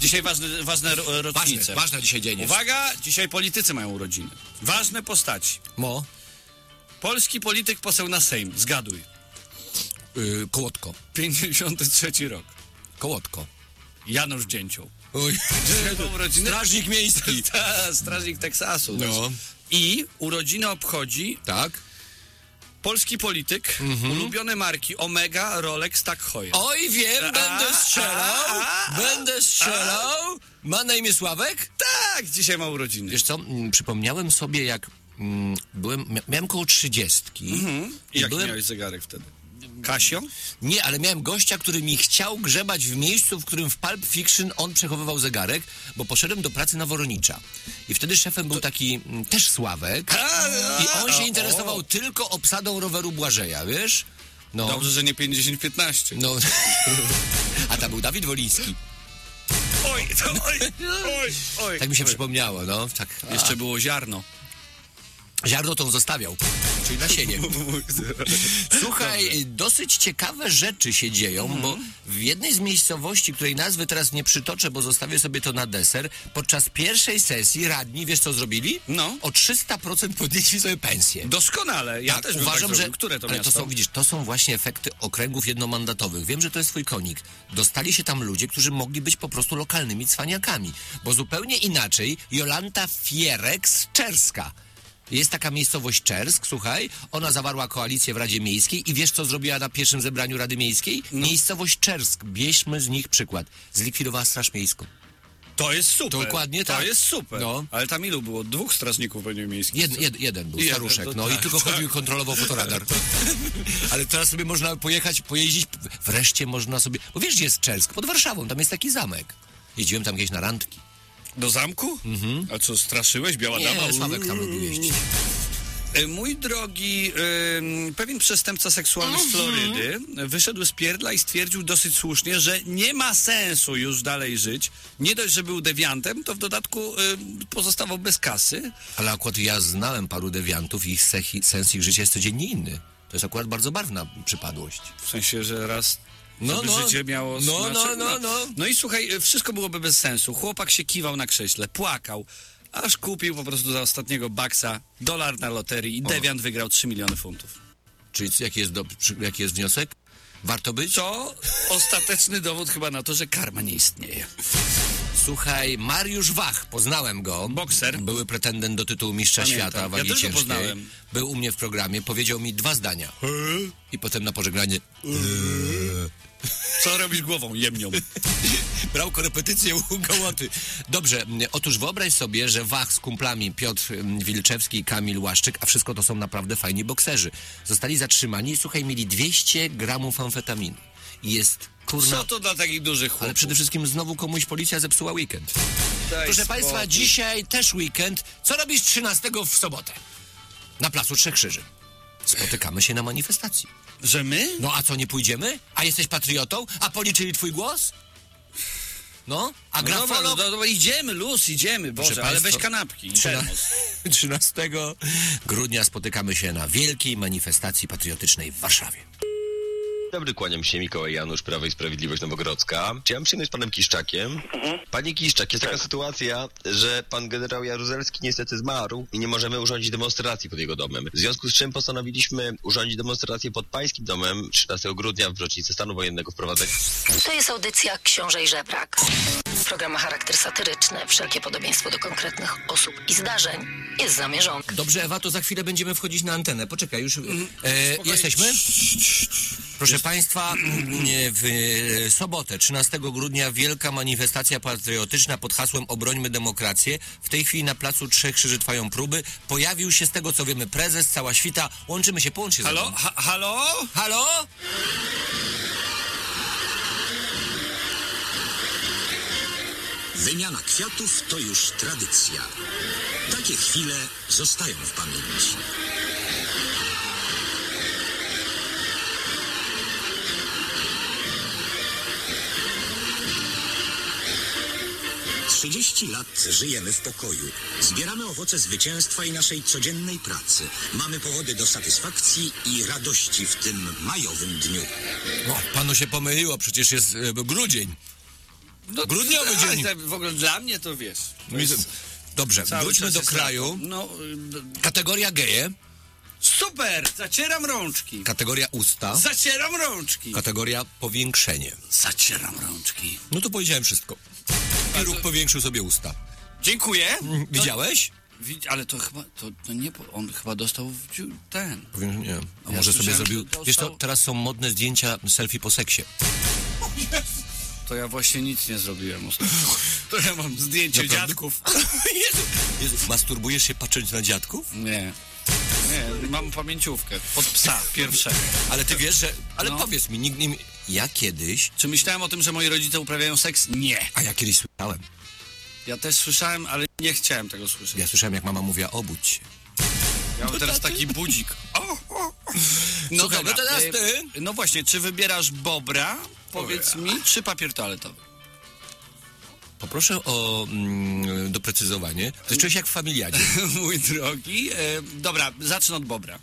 Dzisiaj ważne, ważne ro- Ważne, rocznice. ważne dzisiaj dzień jest. Uwaga, dzisiaj politycy mają urodziny. Ważne postaci. Mo, Polski polityk poseł na Sejm. Zgaduj. y, kołotko, 53 rok. kołotko. Janusz Dzięcioł. Oj, Dzisiaj ma urodziny. strażnik miejski. Ta, Strażnik Teksasu. No. I urodziny obchodzi Tak? Polski polityk, Mhm. ulubione marki Omega, Rolex, Tag Heuer. Oj, wiem, będę strzelał, będę strzelał. Ma na imię Sławek? Tak, dzisiaj ma urodziny. Wiesz co, mm, przypomniałem sobie, jak mm, byłem, mia- miałem koło trzydziestki. Mhm. I jak byłem, miałeś zegarek wtedy? Casio? Nie, ale miałem gościa, który mi chciał grzebać w miejscu, w którym w Pulp Fiction on przechowywał zegarek, bo poszedłem do pracy na Woronicza. I wtedy szefem był taki mm, też Sławek. I on się interesował tylko obsadą roweru Błażeja, wiesz? No, Dobrze, że nie 50-15. no. A tam był Dawid Woliński. Oj, to, oj, oj, oj. Tak mi się przypomniało, no. Tak. Jeszcze było ziarno. Ziarno tą zostawiał, czyli nasienie. Słuchaj, dosyć ciekawe rzeczy się dzieją, bo w jednej z miejscowości, której nazwy teraz nie przytoczę, bo zostawię sobie to na deser, podczas pierwszej sesji radni, wiesz co zrobili? No. O 300% podnieśli sobie pensję. Doskonale. Ja Tak, też bym uważam, tak że. Które to ale miasto? to są, widzisz, to są właśnie efekty okręgów jednomandatowych. Wiem, że to jest twój konik. Dostali się tam ludzie, którzy mogli być po prostu lokalnymi cwaniakami. Bo zupełnie inaczej Jolanta Fierek z Czerska. Jest taka miejscowość Czersk, słuchaj, ona zawarła koalicję w Radzie Miejskiej i wiesz, co zrobiła na pierwszym zebraniu Rady Miejskiej? No. Miejscowość Czersk, bierzmy z nich przykład. Zlikwidowała Straż Miejską. To jest super. Dokładnie to tak. jest super. No. Ale tam ilu było? Dwóch strażników będzie miejskich. Jed, jed, jeden był, Jeden, staruszek, to no i tak, tylko tak. chodził i kontrolował fotoradar. Ale teraz sobie można pojechać, pojeździć, wreszcie można sobie, bo wiesz gdzie jest Czersk? Pod Warszawą, tam jest taki zamek. Jeździłem tam gdzieś na randki. Do zamku? A co, straszyłeś? Biała dama? Nie, Sławek tam lubił jeździć. E, Mój drogi, ym, pewien przestępca seksualny z Florydy wyszedł z pierdla i stwierdził dosyć słusznie, że nie ma sensu już dalej żyć. Nie dość, że był dewiantem, to w dodatku ym, pozostawał bez kasy. Ale akurat ja znałem paru dewiantów i ich sens ich życia jest codziennie inny. To jest akurat bardzo barwna przypadłość. W sensie, że raz No, no. życie miało No, no, no, no. no i słuchaj, y, wszystko byłoby bez sensu. Chłopak się kiwał na krześle, płakał, aż kupił po prostu za ostatniego baksa dolar na loterii i dewiant wygrał 3 miliony funtów. Czyli jaki jest, do, jaki jest wniosek? Warto być? To ostateczny dowód chyba na to, że karma nie istnieje. Słuchaj, Mariusz Wach, poznałem go. Bokser. Były pretendent do tytułu mistrza Pamiętam. świata Ja wagi też go ciężkiej. poznałem. Był u mnie w programie, powiedział mi dwa zdania. I potem na pożegnanie Co robisz głową? Jemnią. brał korepetycję u gołoty. Dobrze, otóż wyobraź sobie, że Wach z kumplami Piotr Wilczewski i Kamil Łaszczyk, a wszystko to są naprawdę fajni bokserzy, zostali zatrzymani i słuchaj, mieli 200 gramów amfetaminy. I jest kurna... Co to dla takich dużych chłopów? Ale przede wszystkim znowu komuś policja zepsuła weekend. Daj Proszę spokój. Państwa, dzisiaj też weekend. Co robisz 13 w sobotę? Na Placu Trzech Krzyży. Spotykamy się na manifestacji. Że my? No a co, nie pójdziemy? A jesteś patriotą? A policzyli twój głos? No, a No dobra, no grafolog? dobra, idziemy, luz, idziemy, Boże, Proszę ale weź kanapki i Trzyna- termos. 13 grudnia spotykamy się na wielkiej manifestacji patriotycznej w Warszawie. Dobry, kłaniam się, Mikołaj Janusz, Prawo i Sprawiedliwość Nowogrodzka. Chciałem przyjemność z panem Kiszczakiem. Panie Kiszczak, jest taka sytuacja, że pan generał Jaruzelski niestety zmarł i nie możemy urządzić demonstracji pod jego domem. W związku z czym postanowiliśmy urządzić demonstrację pod pańskim domem 13 grudnia w rocznicę stanu wojennego wprowadzenia. To jest audycja Książę i Żebrak. Program ma charakter satyryczny. Wszelkie podobieństwo do konkretnych osób i zdarzeń jest zamierzone. Dobrze, Ewa, to za chwilę będziemy wchodzić na antenę. Poczekaj, już. E, Spokojnie. jesteśmy? Proszę Państwa, w e, sobotę, 13 grudnia, wielka manifestacja patriotyczna pod hasłem Obrońmy demokrację. W tej chwili na Placu Trzech Krzyży trwają próby. Pojawił się z tego, co wiemy, prezes, cała świta. Łączymy się, połącz się Halo? Ha, halo? Halo? Wymiana kwiatów to już tradycja. Takie chwile zostają w pamięci. Trzydzieści lat żyjemy w pokoju. Zbieramy owoce zwycięstwa i naszej codziennej pracy. Mamy powody do satysfakcji i radości w tym majowym dniu. O, panu się pomyliło, przecież jest e, grudzień. No, Grudniowy ale dzień. te- W ogóle dla mnie to wiesz. To jest Dobrze, cały wróćmy czas do jest kraju. No, y, Kategoria geje, super! Zacieram rączki. kategoria usta, Zacieram rączki. kategoria powiększenie. Zacieram rączki. No to powiedziałem wszystko. Piruk powiększył sobie usta. Dziękuję. Widziałeś? Widz- Ale to chyba, to, to nie, on chyba dostał w dziu- ten. Powiem, nie. ja Może sobie słyszałem, zrobił. że dostał- Wiesz to, teraz są modne zdjęcia selfie po seksie. To ja właśnie nic nie zrobiłem ostatnio. To ja mam zdjęcie Naprawdę? dziadków. Jezu, Jezu, masturbujesz się patrząc na dziadków? Nie. Nie, mam pamięciówkę. Pod psa pierwszego. Ale ty wiesz, że... Ale No. powiedz mi, nikt nie... Ja kiedyś... Czy myślałem o tym, że moi rodzice uprawiają seks? Nie. A ja kiedyś słyszałem. Ja też słyszałem, ale nie chciałem tego słyszeć. Ja słyszałem, jak mama mówiła, obudź się. Ja mam teraz taki budzik. O, o. No Słuchaj, dobra. no teraz e, ty. No właśnie, czy wybierasz bobra, powiedz mi, czy papier toaletowy? Poproszę o mm, doprecyzowanie. To czułeś jak w familiadzie. Mój drogi. E, dobra, zacznę od bobra.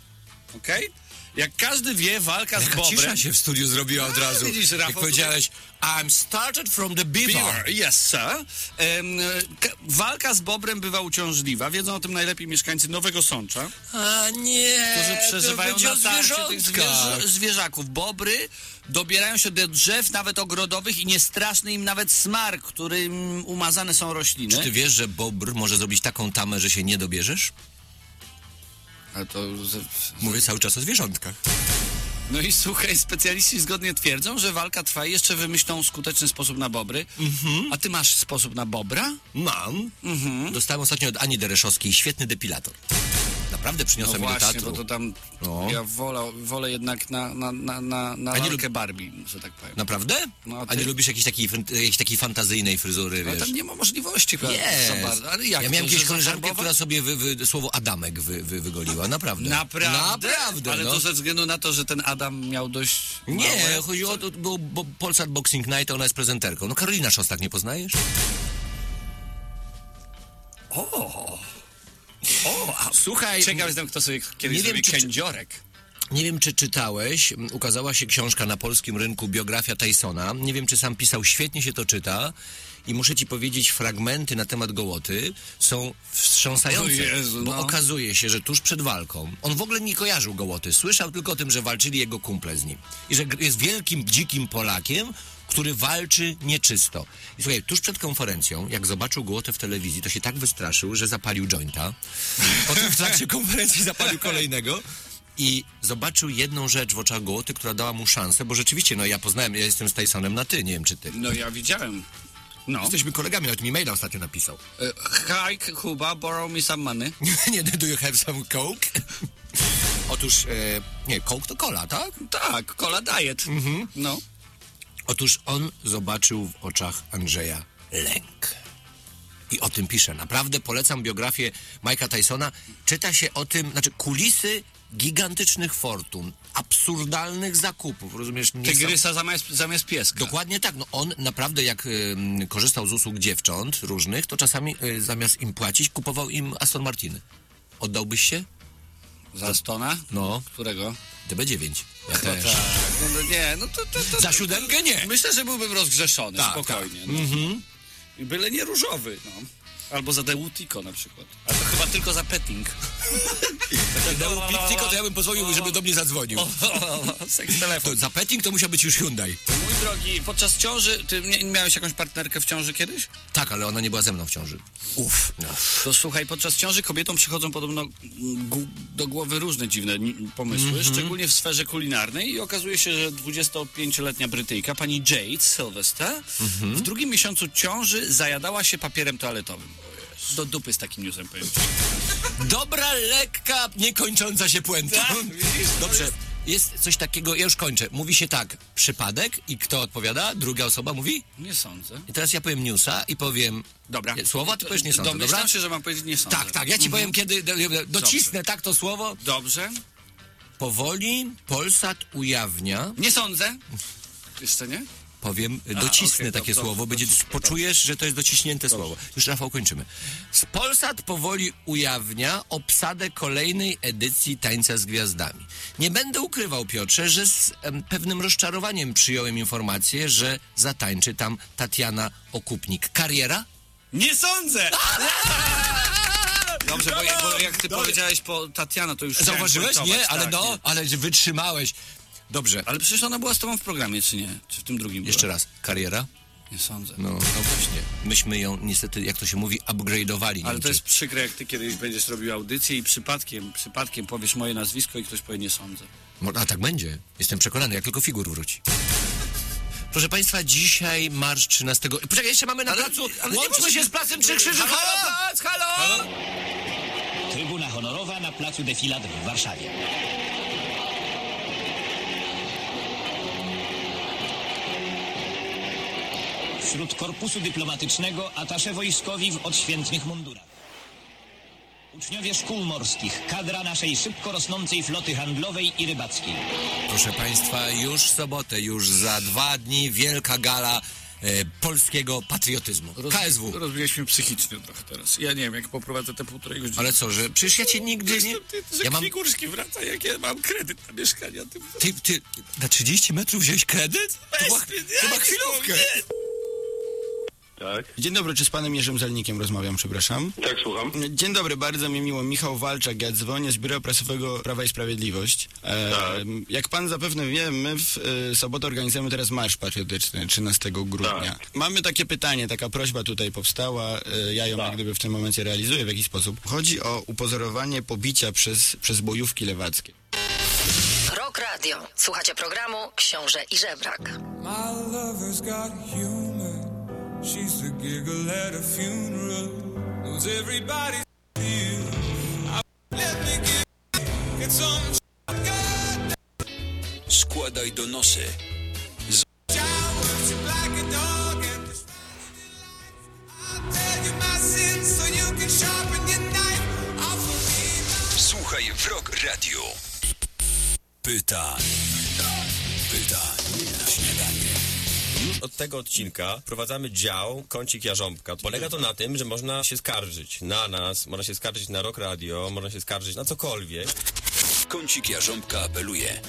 Okej? Jak każdy wie, walka z Jaka bobrem... cisza się w studiu zrobiła od razu. widzisz, Rafał, jak powiedziałeś, I'm started from the beaver. Beaver, yes sir. Em, ka- walka z bobrem bywa uciążliwa. Wiedzą o tym najlepiej mieszkańcy Nowego Sącza, A nie, którzy przeżywają to będzie na o tarcie tych zwierzę, zwierzaków. Bobry dobierają się do drzew, nawet ogrodowych i nie straszny im nawet smar, którym umazane są rośliny. Czy ty wiesz, że bobr może zrobić taką tamę, że się nie dobierzesz? Ale to... Mówię cały czas o zwierzątkach. No i słuchaj, specjaliści zgodnie twierdzą, że walka trwa i jeszcze wymyślą skuteczny sposób na bobry. Mhm. A ty masz sposób na bobra? Mam. Mhm. Dostałem ostatnio od Ani Dereszowskiej świetny depilator. Naprawdę No przyniosłem mi do właśnie, teatru. bo to tam No. ja wolę, wolę jednak na, na, na, na, na A nie lalkę Barbie, że tak powiem. Naprawdę? No, a a, ty? nie lubisz jakiejś takiej, jakiejś takiej fantazyjnej fryzury, Ale wiesz? tam nie ma możliwości chyba Jest. za bardzo. Ale jak ja miałem kiedyś koleżankę, która sobie wy, wy, słowo Adamek wy, wy, wygoliła. Naprawdę. Naprawdę? Naprawdę, Ale no. to ze względu na to, że ten Adam miał dość Nie, małe... chodziło o to, bo, bo Polsat Boxing Night, ona jest prezenterką. No Karolina Szostak nie poznajesz? O, a Słuchaj, ciekaw jestem, kto sobie kiedyś Nie wiem, czy- kędziorek. nie wiem czy czytałeś, ukazała się książka na polskim rynku, biografia Tysona. Nie wiem czy sam pisał, świetnie się to czyta. I muszę ci powiedzieć, fragmenty na temat Gołoty są wstrząsające, O Jezu, bo no. okazuje się, że tuż przed walką on w ogóle nie kojarzył Gołoty. Słyszał tylko o tym, że walczyli jego kumple z nim. I że jest wielkim, dzikim Polakiem, który walczy nieczysto. I słuchaj, tuż przed konferencją, jak zobaczył Gołotę w telewizji, to się tak wystraszył, że zapalił jointa. Potem w trakcie konferencji zapalił kolejnego. I zobaczył jedną rzecz w oczach Gołoty, która dała mu szansę, bo rzeczywiście, no ja poznałem, ja jestem z Tysonem na ty, nie wiem czy ty. No ja widziałem. No. Jesteśmy kolegami, nawet mi maila ostatnio napisał. E, Hi, Kuba, borrow me some money. nie, do you have some coke? Otóż, e, nie, coke to cola, tak? Tak, cola diet. Mhm. No. Otóż on zobaczył w oczach Andrzeja lęk. I o tym pisze. Naprawdę polecam biografię Mike'a Tysona. Czyta się o tym, znaczy kulisy gigantycznych fortun, absurdalnych zakupów, rozumiesz? Tygrysa zamiast, zamiast pieska. Dokładnie tak. No on naprawdę jak ym, korzystał z usług dziewcząt różnych, to czasami y, zamiast im płacić, kupował im Aston Martiny. Oddałbyś się? Za Stona? No, Którego? DB9. Ja też. Tak. No, no nie, no to, to, to, Za siódemkę nie. Myślę, że byłbym rozgrzeszony, Tak, spokojnie. No. I Byle nie różowy, no. Albo za Deutico na przykład. A to chyba tylko za petting. Tylko to ja bym pozwolił, żeby do mnie zadzwonił. Seks telefon. To za petting to musiał być już Hyundai. Mój drogi, podczas ciąży, ty miałeś jakąś partnerkę w ciąży kiedyś? Tak, ale ona nie była ze mną w ciąży. Uff. No. To słuchaj, podczas ciąży kobietom przychodzą podobno gu- do głowy różne dziwne ni- pomysły, Mhm. szczególnie w sferze kulinarnej i okazuje się, że 25-letnia Brytyjka, pani Jade Sylvester, Mhm. w drugim miesiącu ciąży zajadała się papierem toaletowym. Do dupy z takim newsem powiem. Dobra, lekka, niekończąca się puenta. Tak, widzisz, Dobrze. jest- Jest coś takiego, ja już kończę. Mówi się tak, przypadek i kto odpowiada? Druga osoba mówi? Nie sądzę. I teraz ja powiem newsa i powiem Dobra. Nie, Słowo, a ty powiesz nie sądzę, Domyślam dobra? się, że mam powiedzieć nie sądzę. Tak, tak, ja ci powiem kiedy, do, do, docisnę tak to słowo. Dobrze. Powoli Polsat ujawnia, Nie sądzę. Jeszcze nie? Powiem, docisnę to- takie to- słowo, to- będzie, to- poczujesz, że to jest dociśnięte słowo. Już Rafał kończymy. Polsat powoli ujawnia obsadę kolejnej edycji Tańca z Gwiazdami. Nie będę ukrywał, Piotrze, że z em, pewnym rozczarowaniem przyjąłem informację, że zatańczy tam Tatiana Okupnik. Kariera? Nie sądzę! Dobrze, bo, bo jak ty powiedziałeś po Tatiana, to już Zauważyłeś? Nie, ale tak, no, nie. ale wytrzymałeś. Dobrze, Ale przecież ona była z tobą w programie, czy nie? Czy w tym drugim jeszcze była? raz. Kariera? Nie sądzę. No, no właśnie. Myśmy ją niestety, jak to się mówi, upgrade'owali. Ale wiem, to czy- jest przykre, jak ty kiedyś będziesz robił audycję i przypadkiem, przypadkiem powiesz moje nazwisko i ktoś powie nie sądzę. Mo- A tak będzie. Jestem przekonany, jak tylko figur wróci. Proszę Państwa, dzisiaj marsz 13. Poczekaj, jeszcze mamy na Ale- placu. ale nie Łączmy się z placem Trzech Krzyży. Halo? Halo, plac, halo! Trybuna honorowa na placu Defilat w Warszawie. Wśród korpusu dyplomatycznego atasze wojskowi w odświętnych mundurach. Uczniowie szkół morskich, kadra naszej szybko rosnącej floty handlowej i rybackiej. Proszę Państwa, już w sobotę, już za dwa dni wielka gala e, polskiego patriotyzmu. KSW. Rozbiłeś mnie psychicznie trochę teraz. Ja nie wiem, jak poprowadzę te półtorej godziny. Ale co, że przecież ja cię nigdy nie... Ty, ty, że Ja mam... Kwigurski wraca, jak ja mam kredyt na mieszkanie. Ty, Ty, ty, na 30 metrów wziąłeś kredyt? To była, to była chwilówkę. Tak, Dzień dobry, czy z panem Jerzym Zelnikiem rozmawiam, przepraszam? tak, słucham. Dzień dobry, bardzo mi miło. Michał Walczak, ja dzwonię z Biura Prasowego Prawa i Sprawiedliwość. E, Tak. Jak pan zapewne wie, my w e, sobotę organizujemy teraz Marsz Patriotyczny 13 grudnia. Tak. Mamy takie pytanie, taka prośba tutaj powstała, e, ja ją Tak. jak gdyby w tym momencie realizuję w jakiś sposób. Chodzi o upozorowanie pobicia przez, przez bojówki lewackie. Rock Radio. Słuchacie programu Książę i Żebrak. My lover's got humor. She's the giggle at a funeral. Knows everybody's. I- Let me get, get some God Składaj donosy. forgive. Słuchaj w Rock Radio. Pytań. Pytań na śniadanie. Już od tego odcinka wprowadzamy dział Kącik Jarząbka. Polega to na tym, że można się skarżyć na nas, można się skarżyć na Rock Radio, można się skarżyć na cokolwiek. Kącik Jarząbka apeluje.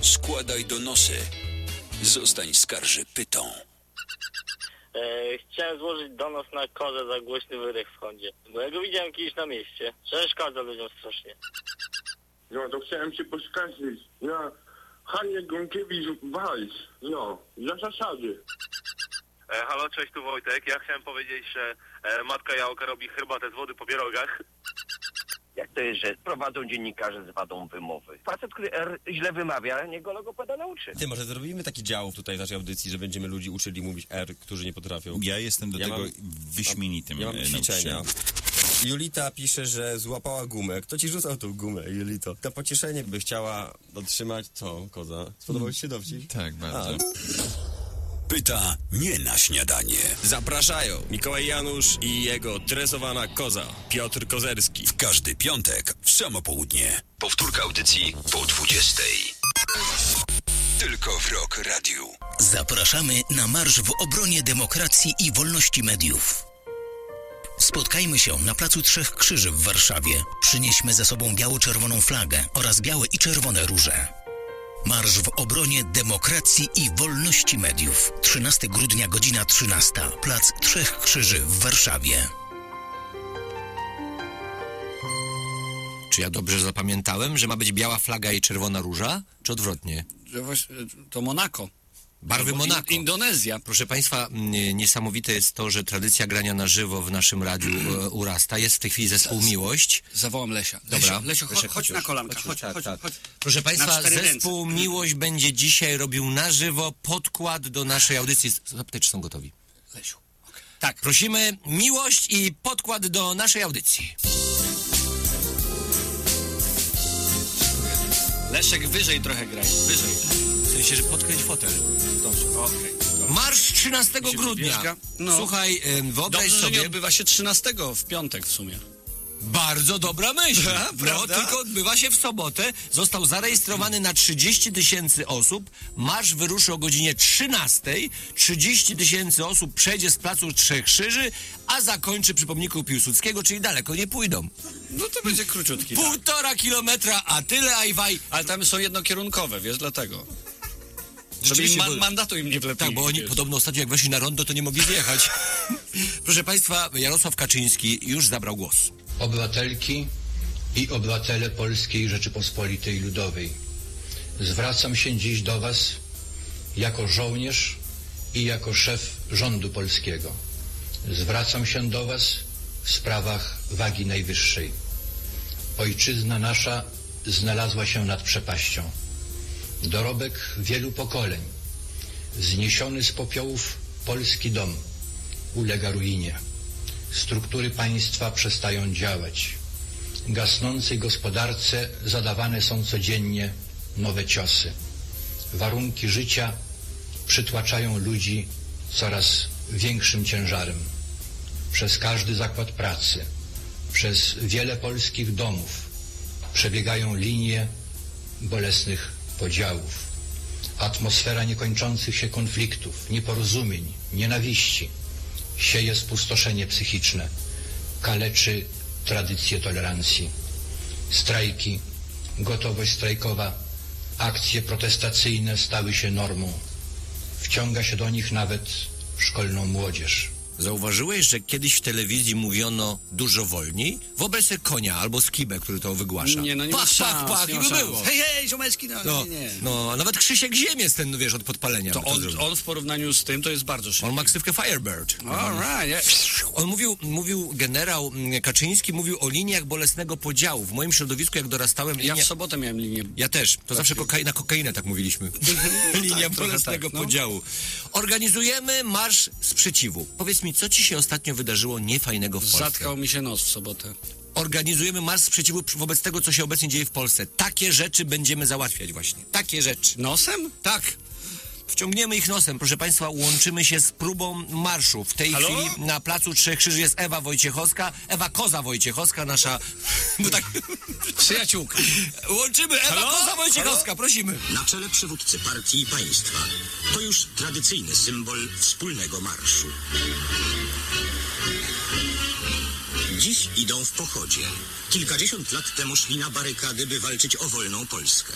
Składaj donosy. Zostań skarży pytą. E, chciałem złożyć donos na kozę za głośny wydech w Hondzie. Bo ja go widziałem kiedyś na mieście. Przeszkadza ludziom strasznie. No, to chciałem się poskarżyć. Ja, Hanie Gąkiewicz-Walc. No, za zasady. E, halo, cześć, tu Wojtek. Ja chciałem powiedzieć, że e, matka Jałka robi herbatę z wody po pierogach. Jak to jest, że prowadzą dziennikarze z wadą wymowy? Facet, który R źle wymawia, niech go logopeda nauczy. Ty, może zrobimy taki dział tutaj w naszej audycji, że będziemy ludzi uczyli mówić R, którzy nie potrafią. Ja jestem do Ja tego mam- wyśmienitym Ja mam e, ćwiczenia. nauczycielem. Julita pisze, że złapała gumę. Kto ci rzucał tą gumę, Julito? To pocieszenie by chciała otrzymać. Co, koza? Spodobał ci się dowcip? Tak, bardzo. Pyta nie na śniadanie. Zapraszają Mikołaj Janusz i jego tresowana koza, Piotr Kozerski. W każdy piątek w samo południe. Powtórka audycji po 20. Tylko w Rock Radio. Zapraszamy na marsz w obronie demokracji i wolności mediów. Spotkajmy się na Placu Trzech Krzyży w Warszawie. Przynieśmy ze sobą biało-czerwoną flagę oraz białe i czerwone róże. Marsz w obronie demokracji i wolności mediów. 13 grudnia, godzina 13. Plac Trzech Krzyży w Warszawie. Czy ja dobrze zapamiętałem, że ma być biała flaga i czerwona róża? Czy odwrotnie? Że właśnie, to Monako. Barwy Monako. In- Indonezja. Proszę Państwa, niesamowite jest to, że tradycja grania na żywo w naszym radiu e, urasta. Jest w tej chwili zespół Miłość. Zawołam Lesia. Dobra. Lesio, Lesio chodź, chodź na już, kolanka. chodź Chodź, tak, chodź, tak. chodź. Proszę Państwa, cztery ręce. zespół Miłość będzie dzisiaj robił na żywo podkład do naszej audycji. Zapytaj, czy są gotowi. Lesiu. Tak. Prosimy Miłość i podkład do naszej audycji. Leszek wyżej trochę graj. Wyżej. Sensie, że podkręć fotel. Dobrze, okej. Marsz 13 się grudnia. No. Słuchaj, em, wyobraź Dobrze, że nie sobie... odbywa się 13 w piątek w sumie. Bardzo dobra myśl. A, No, prawda? tylko odbywa się w sobotę. Został zarejestrowany na 30 tysięcy osób. Marsz wyruszy o godzinie 13. 30 tysięcy osób przejdzie z placu Trzech Krzyży, a zakończy przy pomniku Piłsudskiego, czyli daleko nie pójdą. No to będzie króciutki. tak. Półtora kilometra, a tyle ajwaj. Ale tam są jednokierunkowe, wiesz, dlatego. Żeby im Rzeczywiście, man, bo- mandatu im nie wlepili. Tak, bo oni wiesz. podobno ostatnio jak weszli na rondo, to nie mogli wjechać. Proszę Państwa, Jarosław Kaczyński już zabrał głos. Obywatelki i obywatele Polskiej Rzeczypospolitej Ludowej. Zwracam się dziś do Was jako żołnierz i jako szef rządu polskiego. Zwracam się do Was w sprawach wagi najwyższej. Ojczyzna nasza znalazła się nad przepaścią. Dorobek wielu pokoleń, zniesiony z popiołów polski dom ulega ruinie. Struktury państwa przestają działać. Gasnącej gospodarce zadawane są codziennie nowe ciosy. Warunki życia przytłaczają ludzi coraz większym ciężarem. Przez każdy zakład pracy, przez wiele polskich domów przebiegają linie bolesnych podziałów. Atmosfera niekończących się konfliktów, nieporozumień, nienawiści sieje spustoszenie psychiczne, kaleczy tradycję tolerancji. Strajki, gotowość strajkowa, akcje protestacyjne stały się normą. Wciąga się do nich nawet szkolną młodzież. Zauważyłeś, że kiedyś w telewizji mówiono dużo wolniej? Sobie konia albo skibę, który to wygłasza. Nie, no nie ma pach, szans, pach, pach, nie i ma by szans. było. Hej, hej, ziomeczki, no, No, nie, nie. no, a nawet Krzysiek Ziemiec ten, wiesz, od podpalenia. To by on, zrobił. on w porównaniu z tym to jest bardzo szybki. On ma ksywkę Firebird. All right, yeah. On mówił, mówił, generał mm, Kaczyński mówił o liniach bolesnego podziału. W moim środowisku, jak dorastałem, Ja linia... w sobotę miałem linię. Ja też. To zawsze kokai na kokainę tak mówiliśmy. Linia Tak, bolesnego tak, no. podziału. Organizujemy Marsz Sprzeciwu. Powiedz mi, co ci się ostatnio wydarzyło niefajnego w Polsce? Zatkał mi się nos w sobotę. Organizujemy Marsz Sprzeciwu wobec tego, co się obecnie dzieje w Polsce. Takie rzeczy będziemy załatwiać właśnie. Takie rzeczy. Nosem? Tak. Wciągniemy ich nosem. Proszę Państwa, łączymy się z próbą marszu. W tej Halo? chwili na Placu Trzech Krzyży jest Ewa Wojciechowska, Ewa Koza Wojciechowska, nasza... No tak... Przyjaciółka. Łączymy Ewa Halo? Koza Wojciechowska, prosimy. Na czele przywódcy partii i państwa. To już tradycyjny symbol wspólnego marszu. Dziś idą w pochodzie. Kilkadziesiąt lat temu szli na barykady, by walczyć o wolną Polskę.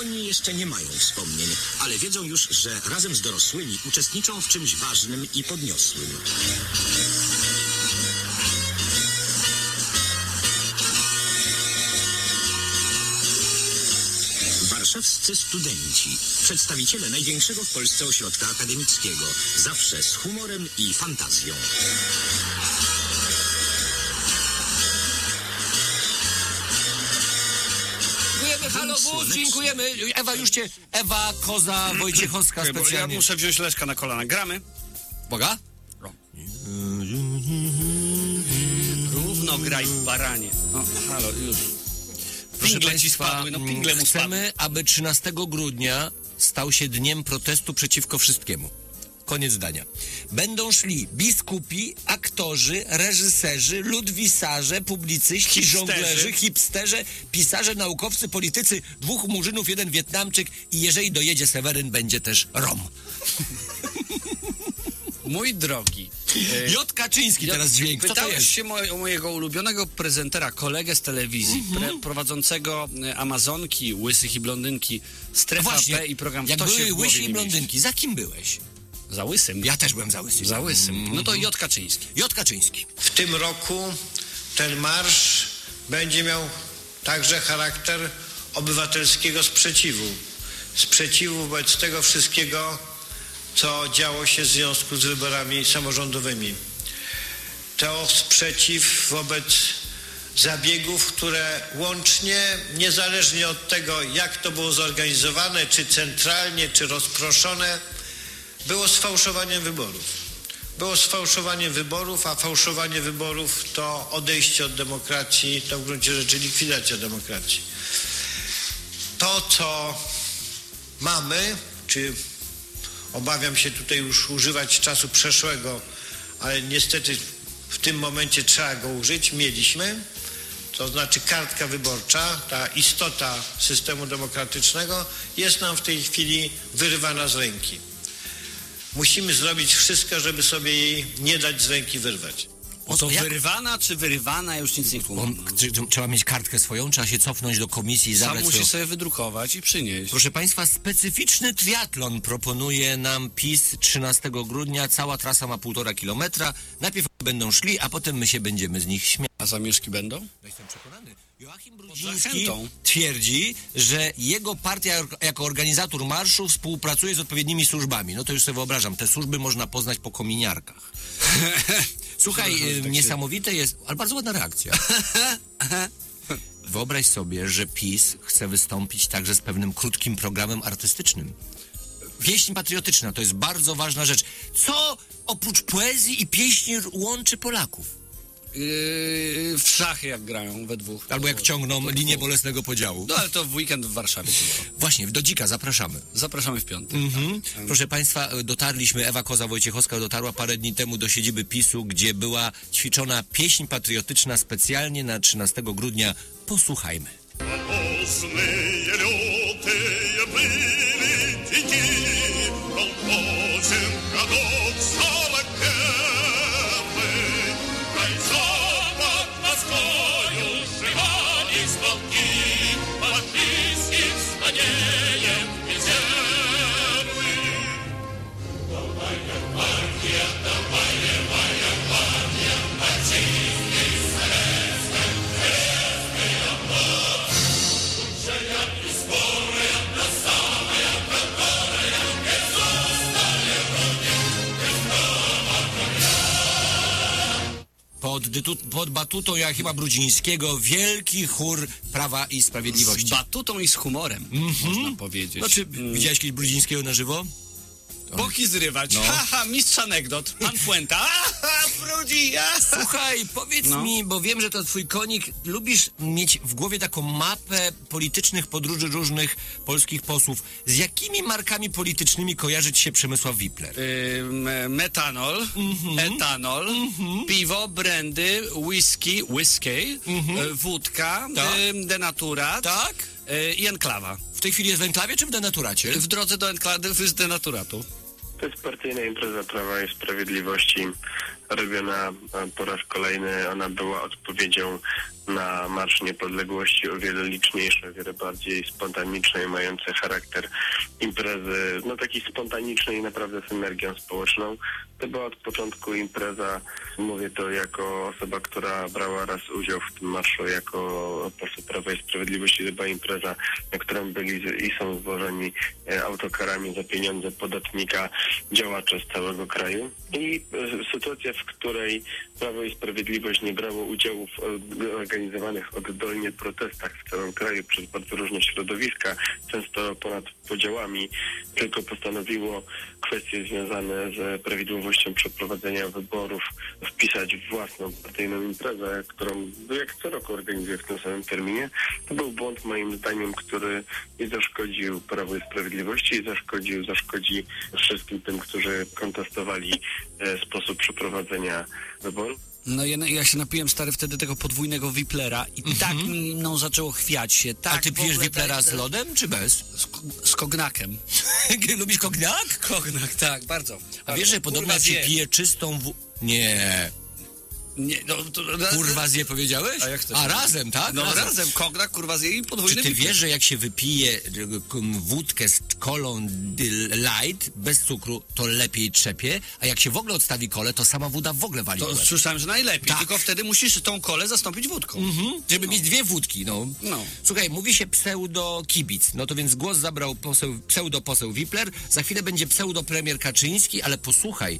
Oni jeszcze nie mają wspomnień, ale wiedzą już, że razem z dorosłymi uczestniczą w czymś ważnym i podniosłym. Warszawscy studenci, przedstawiciele największego w Polsce ośrodka akademickiego, zawsze z humorem i fantazją. Halo wóz, dziękujemy. Ewa już cię, Ewa Koza Wojciechowska bo ja specjalnie. muszę wziąć Leszka na kolana. Gramy? Boga? Równo graj, baranie. No, halo, już. Proszę Pingle ci spadły, no pingle mu chcemy, aby 13 grudnia stał się dniem protestu przeciwko wszystkiemu. Koniec zdania. Będą szli biskupi, aktorzy, reżyserzy, ludwisarze, publicyści, Hipsterzy. żonglerzy, hipsterze, pisarze, naukowcy, politycy, dwóch murzynów, jeden Wietnamczyk i jeżeli dojedzie Seweryn, będzie też Rom. Mój drogi. e, J. Kaczyński teraz dźwięk. Co to Pytałeś jest? się moj, o mojego ulubionego prezentera, kolegę z telewizji, Mhm. pre, prowadzącego e, Amazonki, Łysych i Blondynki, Strefa Właśnie, P i program jak To się były łysi i blondynki, za kim byłeś? Za Łysym. Ja też byłem za łysym. Za Łysym. No to Mhm. J. Kaczyński. J. Kaczyński. W tym roku ten marsz będzie miał także charakter obywatelskiego sprzeciwu. Sprzeciwu wobec tego wszystkiego, co działo się w związku z wyborami samorządowymi. To sprzeciw wobec zabiegów, które łącznie, niezależnie od tego, jak to było zorganizowane, czy centralnie, czy rozproszone, było sfałszowaniem wyborów. Było sfałszowanie wyborów, a fałszowanie wyborów to odejście od demokracji, to w gruncie rzeczy likwidacja demokracji. To, co mamy, czy obawiam się tutaj już używać czasu przeszłego, ale niestety w tym momencie trzeba go użyć, mieliśmy. To znaczy kartka wyborcza, ta istota systemu demokratycznego jest nam w tej chwili wyrywana z ręki. Musimy zrobić wszystko, żeby sobie jej nie dać z ręki wyrwać. O to wyrywana czy wyrywana, ja już nic nie tłumaczę. Trzeba mieć kartkę swoją, trzeba się cofnąć do komisji i Sam zabrać musisz swoją... sobie wydrukować i przynieść. Proszę Państwa, specyficzny triatlon proponuje nam PiS 13 grudnia. Cała trasa ma półtora kilometra. Najpierw będą szli, a potem my się będziemy z nich śmiać. A zamieszki będą? Jestem przekonany. Joachim Brudziński twierdzi, że jego partia jako organizator marszu współpracuje z odpowiednimi służbami. No to już sobie wyobrażam, te służby można poznać po kominiarkach. Słuchaj, y, tak się- niesamowite jest, ale bardzo ładna reakcja. Wyobraź sobie, że PiS chce wystąpić także z pewnym krótkim programem artystycznym. Pieśń patriotyczna to jest bardzo ważna rzecz. Co oprócz poezji i pieśni łączy Polaków? Yy, w szachy jak grają we dwóch. Albo jak ciągną to, linię bolesnego podziału. No ale to w weekend w Warszawie. było. Właśnie, do dzika zapraszamy. Zapraszamy w piątek. Mhm. Tak, tak. Proszę Państwa, dotarliśmy, Ewa Koza-Wojciechowska dotarła parę dni temu do siedziby PiSu, gdzie była ćwiczona pieśń patriotyczna specjalnie na 13 grudnia. Posłuchajmy. Posłuchajmy. Pod, dytu, pod batutą Joachima Brudzińskiego wielki chór Prawa i Sprawiedliwości. Z batutą i z humorem, można powiedzieć. No, czy Mm. widziałeś kiedyś Brudzińskiego na żywo? Boki zrywać. No. Haha, mistrz anegdot. Pan Puenta. Brudzi. ja. Słuchaj, powiedz No. mi, bo wiem, że to twój konik, lubisz mieć w głowie taką mapę politycznych podróży różnych polskich posłów. Z jakimi markami politycznymi kojarzy ci się Przemysław Wipler? Ym, metanol, etanol, piwo, brandy, whisky, whisky, y, wódka, Tak. ym, denaturat Tak? y, i enklawa. W tej chwili jest w enklawie czy w denaturacie? W drodze do enklawy z denaturatu. To jest partyjna impreza Prawa i Sprawiedliwości robiona e, po raz kolejny. Ona była odpowiedzią na Marsz Niepodległości o wiele liczniejsze, o wiele bardziej spontaniczne i mające charakter imprezy, no takiej spontanicznej naprawdę z energią społeczną. To była od początku impreza, mówię to jako osoba, która brała raz udział w tym marszu, jako poseł Prawa i Sprawiedliwości. To była impreza, na którą byli i są zwożeni e, autokarami za pieniądze podatnika działacze z całego kraju. I e, sytuacja, w której Prawo i Sprawiedliwość nie brało udziału w or- organizowanych oddolnie protestach w całym kraju przez bardzo różne środowiska, często ponad podziałami, tylko postanowiło kwestie związane z prawidłowością przeprowadzenia wyborów wpisać w własną partyjną imprezę, którą jak co roku organizuje w tym samym terminie. To był błąd moim zdaniem, który nie zaszkodził Prawu i Sprawiedliwości i zaszkodził, zaszkodzi wszystkim tym, którzy kontestowali e, sposób przeprowadzenia wyborów. No ja, ja się napiłem stary wtedy tego podwójnego Wiplera i tak mi mną zaczęło chwiać się. Tak. A ty pijesz ogóle Wiplera tak- z lodem czy bez? Z, z kognakiem. Lubisz kognak? Kognak, tak, bardzo. A wiesz, że podobno się pije czystą w... Nie. Nie, no, to, Kurwa zje powiedziałeś? A jak to A razem, tak? No razem, kognak, kurwa zje i Czy podwójny ty Wipler. wiesz, że jak się wypije y, wódkę z kolą light, bez cukru, to lepiej trzepie, a jak się w ogóle odstawi kolę, to sama woda w ogóle wali To łeb. słyszałem, że najlepiej, Tak. tylko wtedy musisz tą kolę zastąpić wódką. Mhm, żeby mieć dwie wódki, no. No. Słuchaj, mówi się pseudo-kibic, no to więc głos zabrał poseł, pseudo-poseł Wipler, za chwilę będzie pseudo-premier Kaczyński, ale posłuchaj,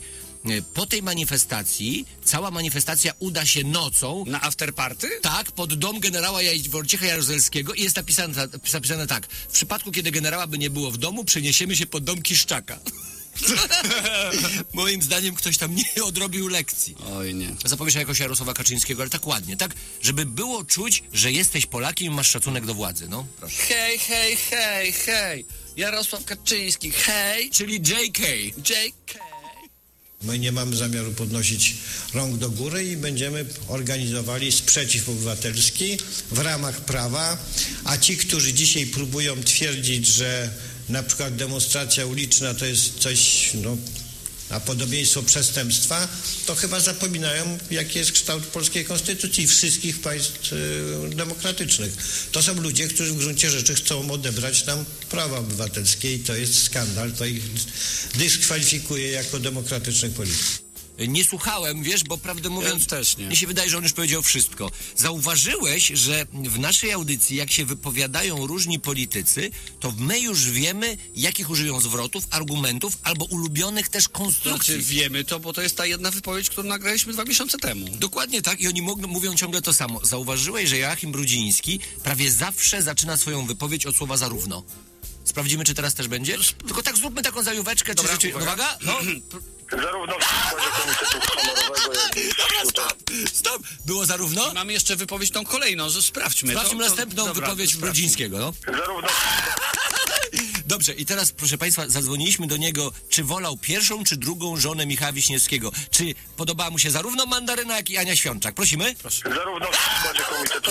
po tej manifestacji, cała manifestacja uda się nocą. Na afterparty? Tak, pod dom generała Wojciecha Jaruzelskiego i jest napisane, napisane tak. W przypadku, kiedy generała by nie było w domu, przeniesiemy się pod dom Kiszczaka. Moim zdaniem ktoś tam nie odrobił lekcji. Oj nie. Zapowiesz jakoś Jarosława Kaczyńskiego, ale tak ładnie, tak? Żeby było czuć, że jesteś Polakiem i masz szacunek do władzy, no. Proszę. Hej, hej, hej, hej. Jarosław Kaczyński, hej. Czyli JK. JK. My nie mamy zamiaru podnosić rąk do góry i będziemy organizowali sprzeciw obywatelski w ramach prawa, a ci, którzy dzisiaj próbują twierdzić, że na przykład demonstracja uliczna to jest coś, no, na podobieństwo przestępstwa, to chyba zapominają, jaki jest kształt polskiej konstytucji i wszystkich państw y, demokratycznych. To są ludzie, którzy w gruncie rzeczy chcą odebrać nam prawa obywatelskie i to jest skandal, to ich dyskwalifikuje jako demokratycznych polityków. Nie słuchałem, wiesz, bo prawdę mówiąc, też nie. mi się wydaje, że on już powiedział wszystko. Zauważyłeś, że w naszej audycji, jak się wypowiadają różni politycy, to my już wiemy, jakich użyją zwrotów, argumentów albo ulubionych też konstrukcji. Znaczy wiemy to, bo to jest ta jedna wypowiedź, którą nagraliśmy dwa miesiące temu. Dokładnie tak i oni mogą, mówią ciągle to samo. Zauważyłeś, że Joachim Brudziński prawie zawsze zaczyna swoją wypowiedź od słowa zarówno. Sprawdzimy, czy teraz też będzie? Tylko tak zróbmy taką zajóweczkę, czy Dobra, rzeczy... uwaga. Uwaga, no. Zarówno w składzie Komitetu Honorowego, jak i Dobra, stop, stop. Było zarówno? Mamy jeszcze wypowiedź tą kolejną, że sprawdźmy. Sprawdźmy to, to, następną dobra, wypowiedź sprawdźmy. Brudzińskiego, no. Zarówno Dobrze, i teraz, proszę Państwa, zadzwoniliśmy do niego, czy wolał pierwszą, czy drugą żonę Michała Wiśniewskiego. Czy podobała mu się zarówno Mandaryna, jak i Ania Świączak? Prosimy? Zarówno w składzie Komitetu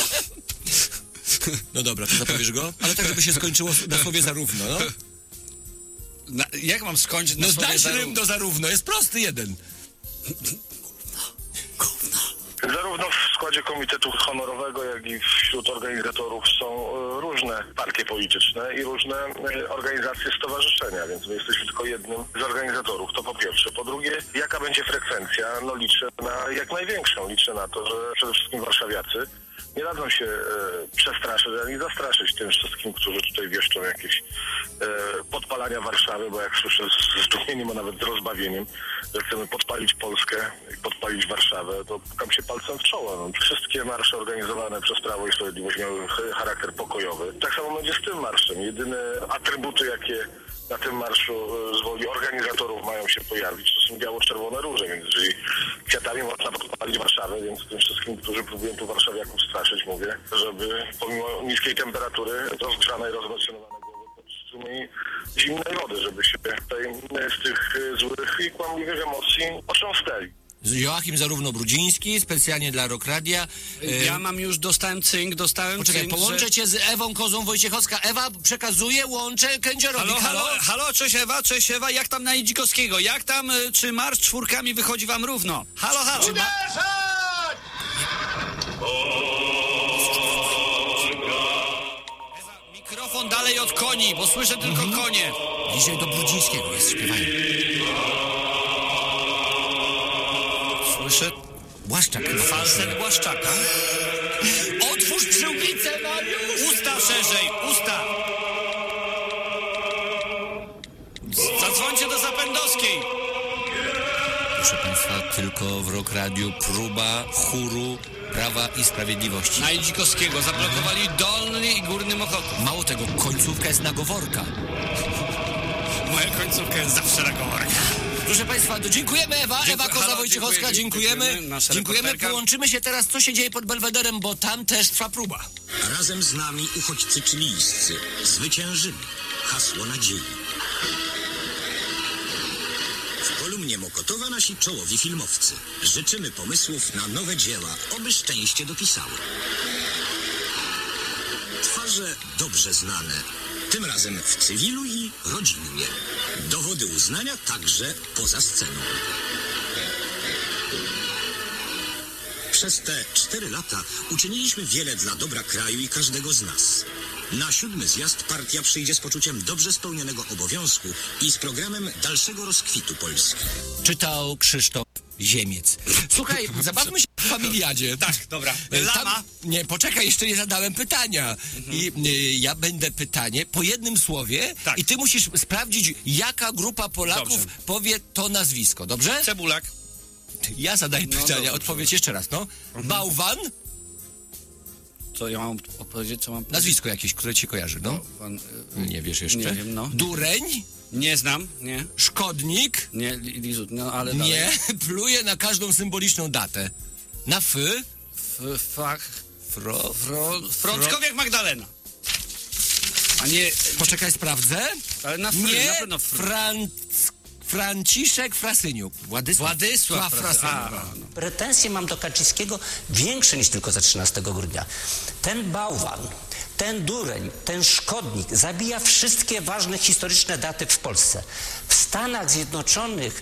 No dobra, to zapowiesz go? Ale tak, żeby się skończyło na słowie zarówno, no. Na, jak mam skończyć na No słowie zarówno? rym do zarówno, jest prosty jeden. Zarówno w składzie Komitetu Honorowego, jak i wśród organizatorów są e, różne partie polityczne i różne e, organizacje, stowarzyszenia, więc my jesteśmy tylko jednym z organizatorów, to po pierwsze. Po drugie, jaka będzie frekwencja? No liczę na jak największą. Liczę na to, że przede wszystkim warszawiacy nie dadzą się e, przestraszyć, ani zastraszyć tym wszystkim, którzy tutaj wieszczą jakieś e, podpalania Warszawy, bo jak słyszę z, zdumieniem, a nawet z rozbawieniem, że chcemy podpalić Polskę i podpalić Warszawę, to pukam się palcem w czoło. No, wszystkie marsze organizowane przez Prawo i Sprawiedliwość miały ch- charakter pokojowy. Tak samo będzie z tym marszem. Jedyne atrybuty, jakie na tym marszu e, z woli organizatorów mają się pojawić, to są biało-czerwone róże, więc jeżeli kwiatami można podpalić Warszawę, więc tym wszystkim, którzy próbują tu warszawiaków straszyć, mówię, żeby pomimo niskiej temperatury rozgrzanej, pod strumień zimnej wody, żeby się tutaj z tych e, złych i kłamliwych emocji otrząsnęli. Joachim zarówno Brudziński, specjalnie dla Rock Radia. E, Ja mam już, dostałem cynk, dostałem Poczekaj, cynk, połączę że... cię z Ewą Kozą Wojciechowska. Ewa przekazuje, łączę Kędziorowi. Halo, halo, halo, cześć Ewa, cześć Ewa, jak tam na Idzikowskiego? Jak tam, y, czy marsz czwórkami wychodzi wam równo? Halo, halo. Mikrofon dalej od koni, bo słyszę tylko konie. Bliżej do Brudzińskiego jest śpiewanie. Błaszczak. chyba. falset Błaszczaka. Otwórz przyłbicę, Mariusz! Usta szerzej, usta. Zadzwońcie do Zapędowskiej. Proszę Państwa, tylko w Rock Radiu próba chóru Prawa i Sprawiedliwości. Na Idzikowskiego zablokowali dolny i górny Mokotów. Mało tego, końcówka jest na Goworka. Moja końcówka jest zawsze na komorkę. Proszę Państwa, to dziękujemy Ewa, Dziękuję- Ewa Koza halo, Wojciechowska, dziękuję, dziękujemy. dziękujemy. Dziękujemy, połączymy się teraz, co się dzieje pod Belwederem, bo tam też trwa próba. Razem z nami uchodźcy chilijscy. Zwyciężymy. Hasło nadziei. W kolumnie Mokotowa nasi czołowi filmowcy. Życzymy pomysłów na nowe dzieła, oby szczęście dopisały. Twarze dobrze znane. Tym razem w cywilu i rodzinnie. Dowody uznania także poza sceną. Przez te cztery lata uczyniliśmy wiele dla dobra kraju i każdego z nas. Na siódmy zjazd partia przyjdzie z poczuciem dobrze spełnionego obowiązku i z programem dalszego rozkwitu Polski. Czytał Krzysztof Ziemiec. Słuchaj, zabawmy się w familiadzie. Tak, dobra. E, Lama. nie, poczekaj, jeszcze nie zadałem pytania. I y, ja będę pytanie po jednym słowie Tak. i ty musisz sprawdzić, jaka grupa Polaków Dobrze. powie to nazwisko, dobrze? Cebulak. Ja zadaję No pytania, dobrze. odpowiedź jeszcze raz, no. Bałwan, Co ja mam odpowiedzieć, co mam powiedzieć? nazwisko jakieś, które ci kojarzy, no. Pan, y, Nie wiesz jeszcze? Nie wiem, no. Dureń, nie znam, nie. szkodnik, Nie, li- Lizut, no ale dalej. nie, pluje na każdą symboliczną datę. Na fy, F, fach, fro, fro, Frąckowiak Magdalena. A nie, Poczekaj, sprawdzę. ale na fry, Nie, na pewno fr. Franc... Franciszek Frasyniuk. Władysław, Władysław Frasy- Frasyniuk. a, a, Pretensje mam do Kaczyńskiego większe niż tylko za 13 grudnia. Ten bałwan, ten dureń, ten szkodnik zabija wszystkie ważne historyczne daty w Polsce. W Stanach Zjednoczonych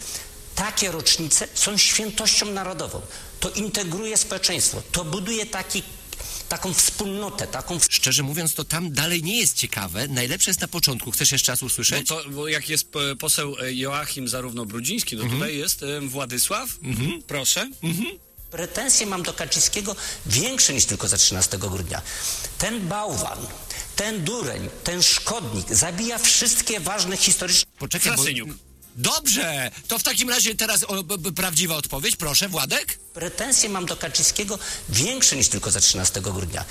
takie rocznice są świętością narodową. To integruje społeczeństwo, to buduje taki, taką wspólnotę, taką Szczerze mówiąc, to tam dalej nie jest ciekawe. Najlepsze jest na początku. Chcesz jeszcze raz Bo, usłyszeć? to, bo jak jest e, poseł e, Joachim zarówno Brudziński, to Mhm. tutaj jest e, Władysław. Proszę. Pretensje mam do Kaczyńskiego większe niż tylko za 13 grudnia. Ten bałwan, ten dureń, ten szkodnik zabija wszystkie ważne historyczne... Poczekaj, bo... Dobrze! To w takim razie teraz o, b, b, prawdziwa odpowiedź. Proszę, Władek? Pretensje mam do Kaczyńskiego większe niż tylko za 13 grudnia.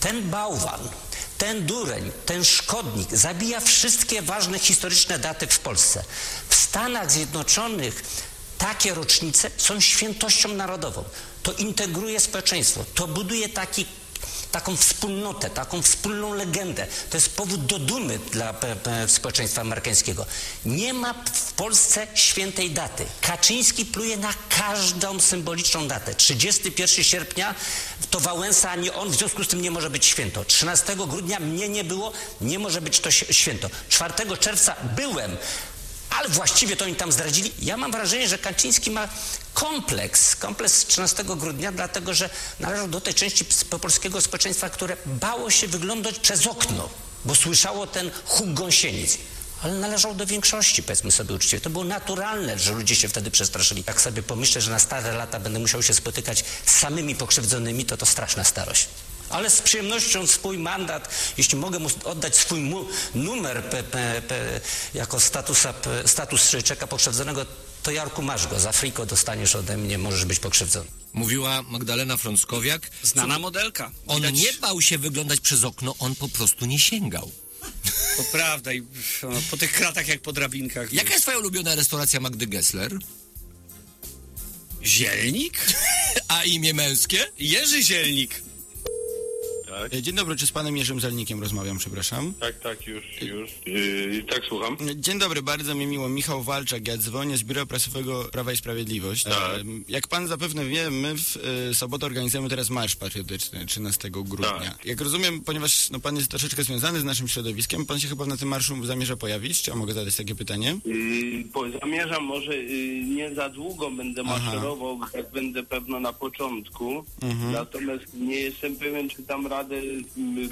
Ten bałwan, ten dureń, ten szkodnik zabija wszystkie ważne historyczne daty w Polsce. W Stanach Zjednoczonych takie rocznice są świętością narodową. To integruje społeczeństwo, to buduje taki taką wspólnotę, taką wspólną legendę. To jest powód do dumy dla p, p, społeczeństwa amerykańskiego. Nie ma w Polsce świętej daty. Kaczyński pluje na każdą symboliczną datę. 31 sierpnia to Wałęsa, a nie on, w związku z tym nie może być święto. 13 grudnia mnie nie było, nie może być to święto. 4 czerwca byłem, ale właściwie to oni tam zdradzili. Ja mam wrażenie, że Kaczyński ma kompleks, kompleks 13 grudnia, dlatego że należał do tej części polskiego społeczeństwa, które bało się wyglądać przez okno, bo słyszało ten huk gąsienic. Ale należał do większości, powiedzmy sobie uczciwie. To było naturalne, że ludzie się wtedy przestraszyli. Jak sobie pomyślę, że na stare lata będę musiał się spotykać z samymi pokrzywdzonymi, to to straszna starość. Ale z przyjemnością swój mandat, jeśli mogę mu oddać swój mu, numer p, p, p, jako statusa, p, status czeka pokrzywdzonego, to Jarku masz go, za friko dostaniesz ode mnie, możesz być pokrzywdzony. Mówiła Magdalena Frąckowiak. Znana modelka. On Widać- nie bał się wyglądać przez okno, on po prostu nie sięgał. To prawda i no, po tych kratach jak po drabinkach. Jaka jest twoja ulubiona restauracja Magdy Gessler? Zielnik? A imię męskie? Jerzy Zielnik. E, Dzień dobry, czy z panem Jerzym Zelnikiem rozmawiam, przepraszam? Tak, tak, już, już. Yy, tak, słucham. Dzień dobry, bardzo mi miło. Michał Walczak, ja dzwonię z Biura Prasowego Prawa i Sprawiedliwość. Tak. E, Jak pan zapewne wie, my w e, sobotę organizujemy teraz Marsz Patriotyczny 13 grudnia. Tak. Jak rozumiem, ponieważ no, pan jest troszeczkę związany z naszym środowiskiem, pan się chyba na tym marszu zamierza pojawić? Czy ja mogę zadać takie pytanie? Yy, bo zamierzam, może yy, nie za długo będę Aha. maszerował, jak będę pewno na początku. Mhm. Natomiast nie jestem pewien, czy dam radę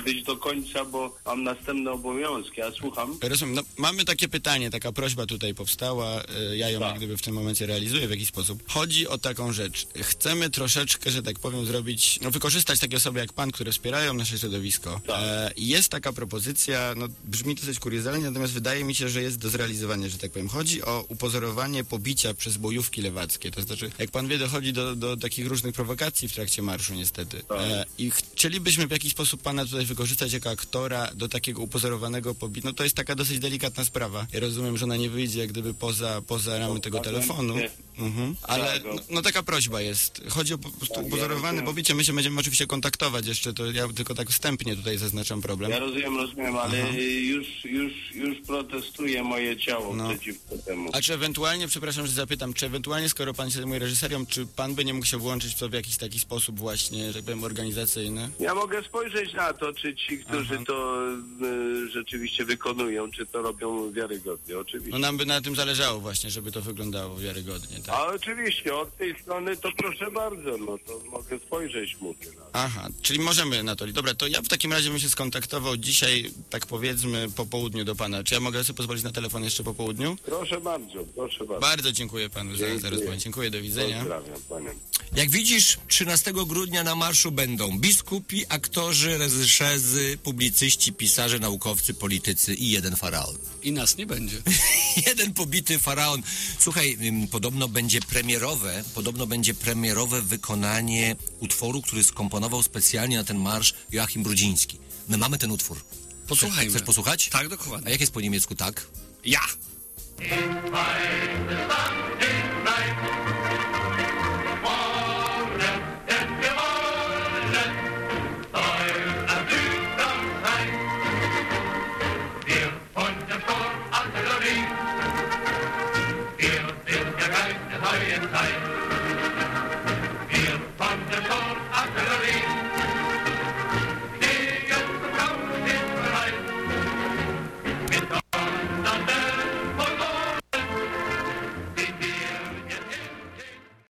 być do końca, bo mam następne obowiązki. A słucham? Rozumiem. No, mamy takie pytanie, taka prośba tutaj powstała. e, Ja ją Tak. gdyby w tym momencie realizuję w jakiś sposób. Chodzi o taką rzecz. Chcemy troszeczkę, że tak powiem, zrobić, no wykorzystać takie osoby jak pan, które wspierają nasze środowisko. Tak. E, jest taka propozycja, no brzmi dosyć kuriozalnie, natomiast wydaje mi się, że jest do zrealizowania, że tak powiem. Chodzi o upozorowanie pobicia przez bojówki lewackie. To znaczy, jak pan wie, dochodzi do, do takich różnych prowokacji w trakcie marszu niestety. Tak. E, I chcielibyśmy w jakiś sposób pana tutaj wykorzystać jako aktora do takiego upozorowanego pobicia. No to jest taka dosyć delikatna sprawa. Ja rozumiem, że ona nie wyjdzie jak gdyby poza, poza ramy tego telefonu. Mhm. Ale Tak, no, no taka prośba jest. Chodzi o po prostu ja upozorowane rozumiem. pobicie. My się będziemy oczywiście kontaktować jeszcze, to ja tylko tak wstępnie tutaj zaznaczam problem. Ja rozumiem, rozumiem, ale Aha. już, już, już protestuje moje ciało No. przeciwko temu. A czy ewentualnie, przepraszam, że zapytam, czy ewentualnie, skoro pan się zajmuje reżyserią, czy pan by nie mógł się włączyć w to w jakiś taki sposób właśnie, że tak powiem, organizacyjny? Ja mogę spojrzeć na to, czy ci, którzy to y, rzeczywiście wykonują, czy to robią wiarygodnie, oczywiście. No nam by na tym zależało właśnie, żeby to wyglądało wiarygodnie, tak? A oczywiście, od tej strony to proszę bardzo, no to mogę spojrzeć, mówię. No. Aha, czyli możemy na to. Dobra, to ja w takim razie bym się skontaktował dzisiaj, tak powiedzmy, po południu do pana. Czy ja mogę sobie pozwolić na telefon jeszcze po południu? Proszę bardzo, proszę bardzo. Bardzo dziękuję panu za, za Dziękuję. rozmowę. Dziękuję, do widzenia. Pozdrawiam panią. Jak widzisz, 13 grudnia na marszu będą biskupi, aktorzy, reżyserzy, publicyści, pisarze, naukowcy, politycy i jeden faraon. I nas nie będzie. jeden pobity faraon. Słuchaj, ym, podobno będzie premierowe, podobno będzie premierowe wykonanie utworu, który skomponował specjalnie na ten marsz Joachim Brudziński. My mamy ten utwór. Posłuchajmy. Chcesz posłuchać? Tak, dokładnie. A jak jest po niemiecku tak? Ja.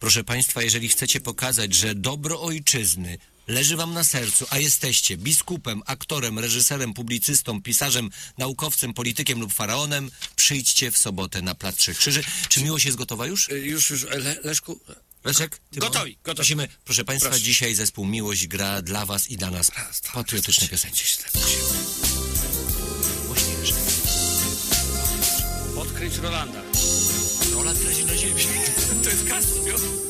Proszę Państwa, jeżeli chcecie pokazać, że dobro ojczyzny leży Wam na sercu, a jesteście biskupem, aktorem, reżyserem, publicystą, pisarzem, naukowcem, politykiem lub faraonem, przyjdźcie w sobotę na Plac Trzech Krzyży. Czy miłość jest gotowa już? Y, Już, już, Le, Leszku... Leszek? Gotowi, gotowi. Prosimy, proszę Państwa, Proszę. dzisiaj zespół Miłość gra dla Was i dla nas patriotyczne piosenki. Odkryć Rolanda. Roland leży na ziemi. To jest Casio.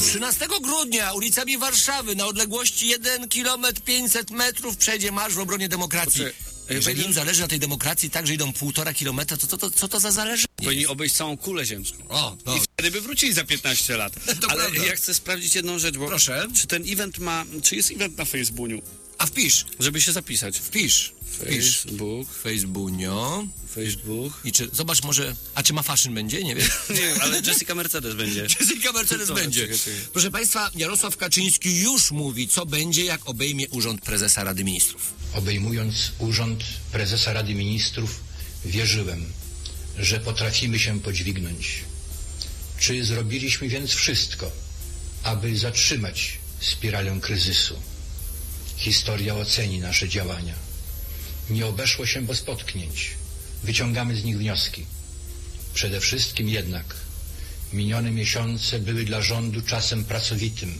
13 grudnia ulicami Warszawy na odległości 1 km 500 metrów przejdzie marsz w obronie demokracji. Jeżeli im zależy na tej demokracji tak, że idą półtora kilometra, to, to, to co to za zależenie? Powinni obejść całą kulę ziemską. O, no. I wtedy by wrócili za 15 lat. Ale prawda. ja chcę sprawdzić jedną rzecz, bo Proszę. czy ten event ma, czy jest event na Facebooku? A wpisz. Żeby się zapisać. Wpisz. Wpisz. Facebook. Facebooknio. Facebook. I czy, zobacz może, a czy ma fashion będzie? Nie wiem. Nie wiem, ale Jessica Mercedes będzie. Jessica Mercedes będzie. Czekaj, czekaj. Proszę Państwa, Jarosław Kaczyński już mówi, co będzie, jak obejmie urząd prezesa Rady Ministrów. Obejmując urząd prezesa Rady Ministrów, wierzyłem, że potrafimy się podźwignąć. Czy zrobiliśmy więc wszystko, aby zatrzymać spiralę kryzysu? Historia oceni nasze działania. Nie obeszło się bez potknięć. Wyciągamy z nich wnioski. Przede wszystkim jednak minione miesiące były dla rządu czasem pracowitym,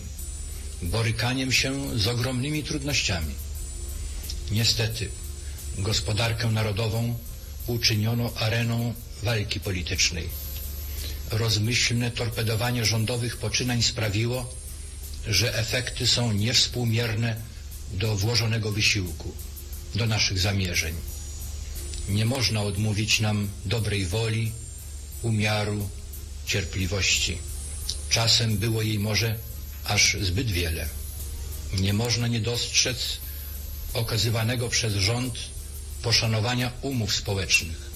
borykaniem się z ogromnymi trudnościami. Niestety, gospodarkę narodową uczyniono areną walki politycznej. Rozmyślne torpedowanie rządowych poczynań sprawiło, że efekty są niewspółmierne do włożonego wysiłku, do naszych zamierzeń. Nie można odmówić nam dobrej woli, umiaru, cierpliwości. Czasem było jej może aż zbyt wiele. Nie można nie dostrzec okazywanego przez rząd poszanowania umów społecznych.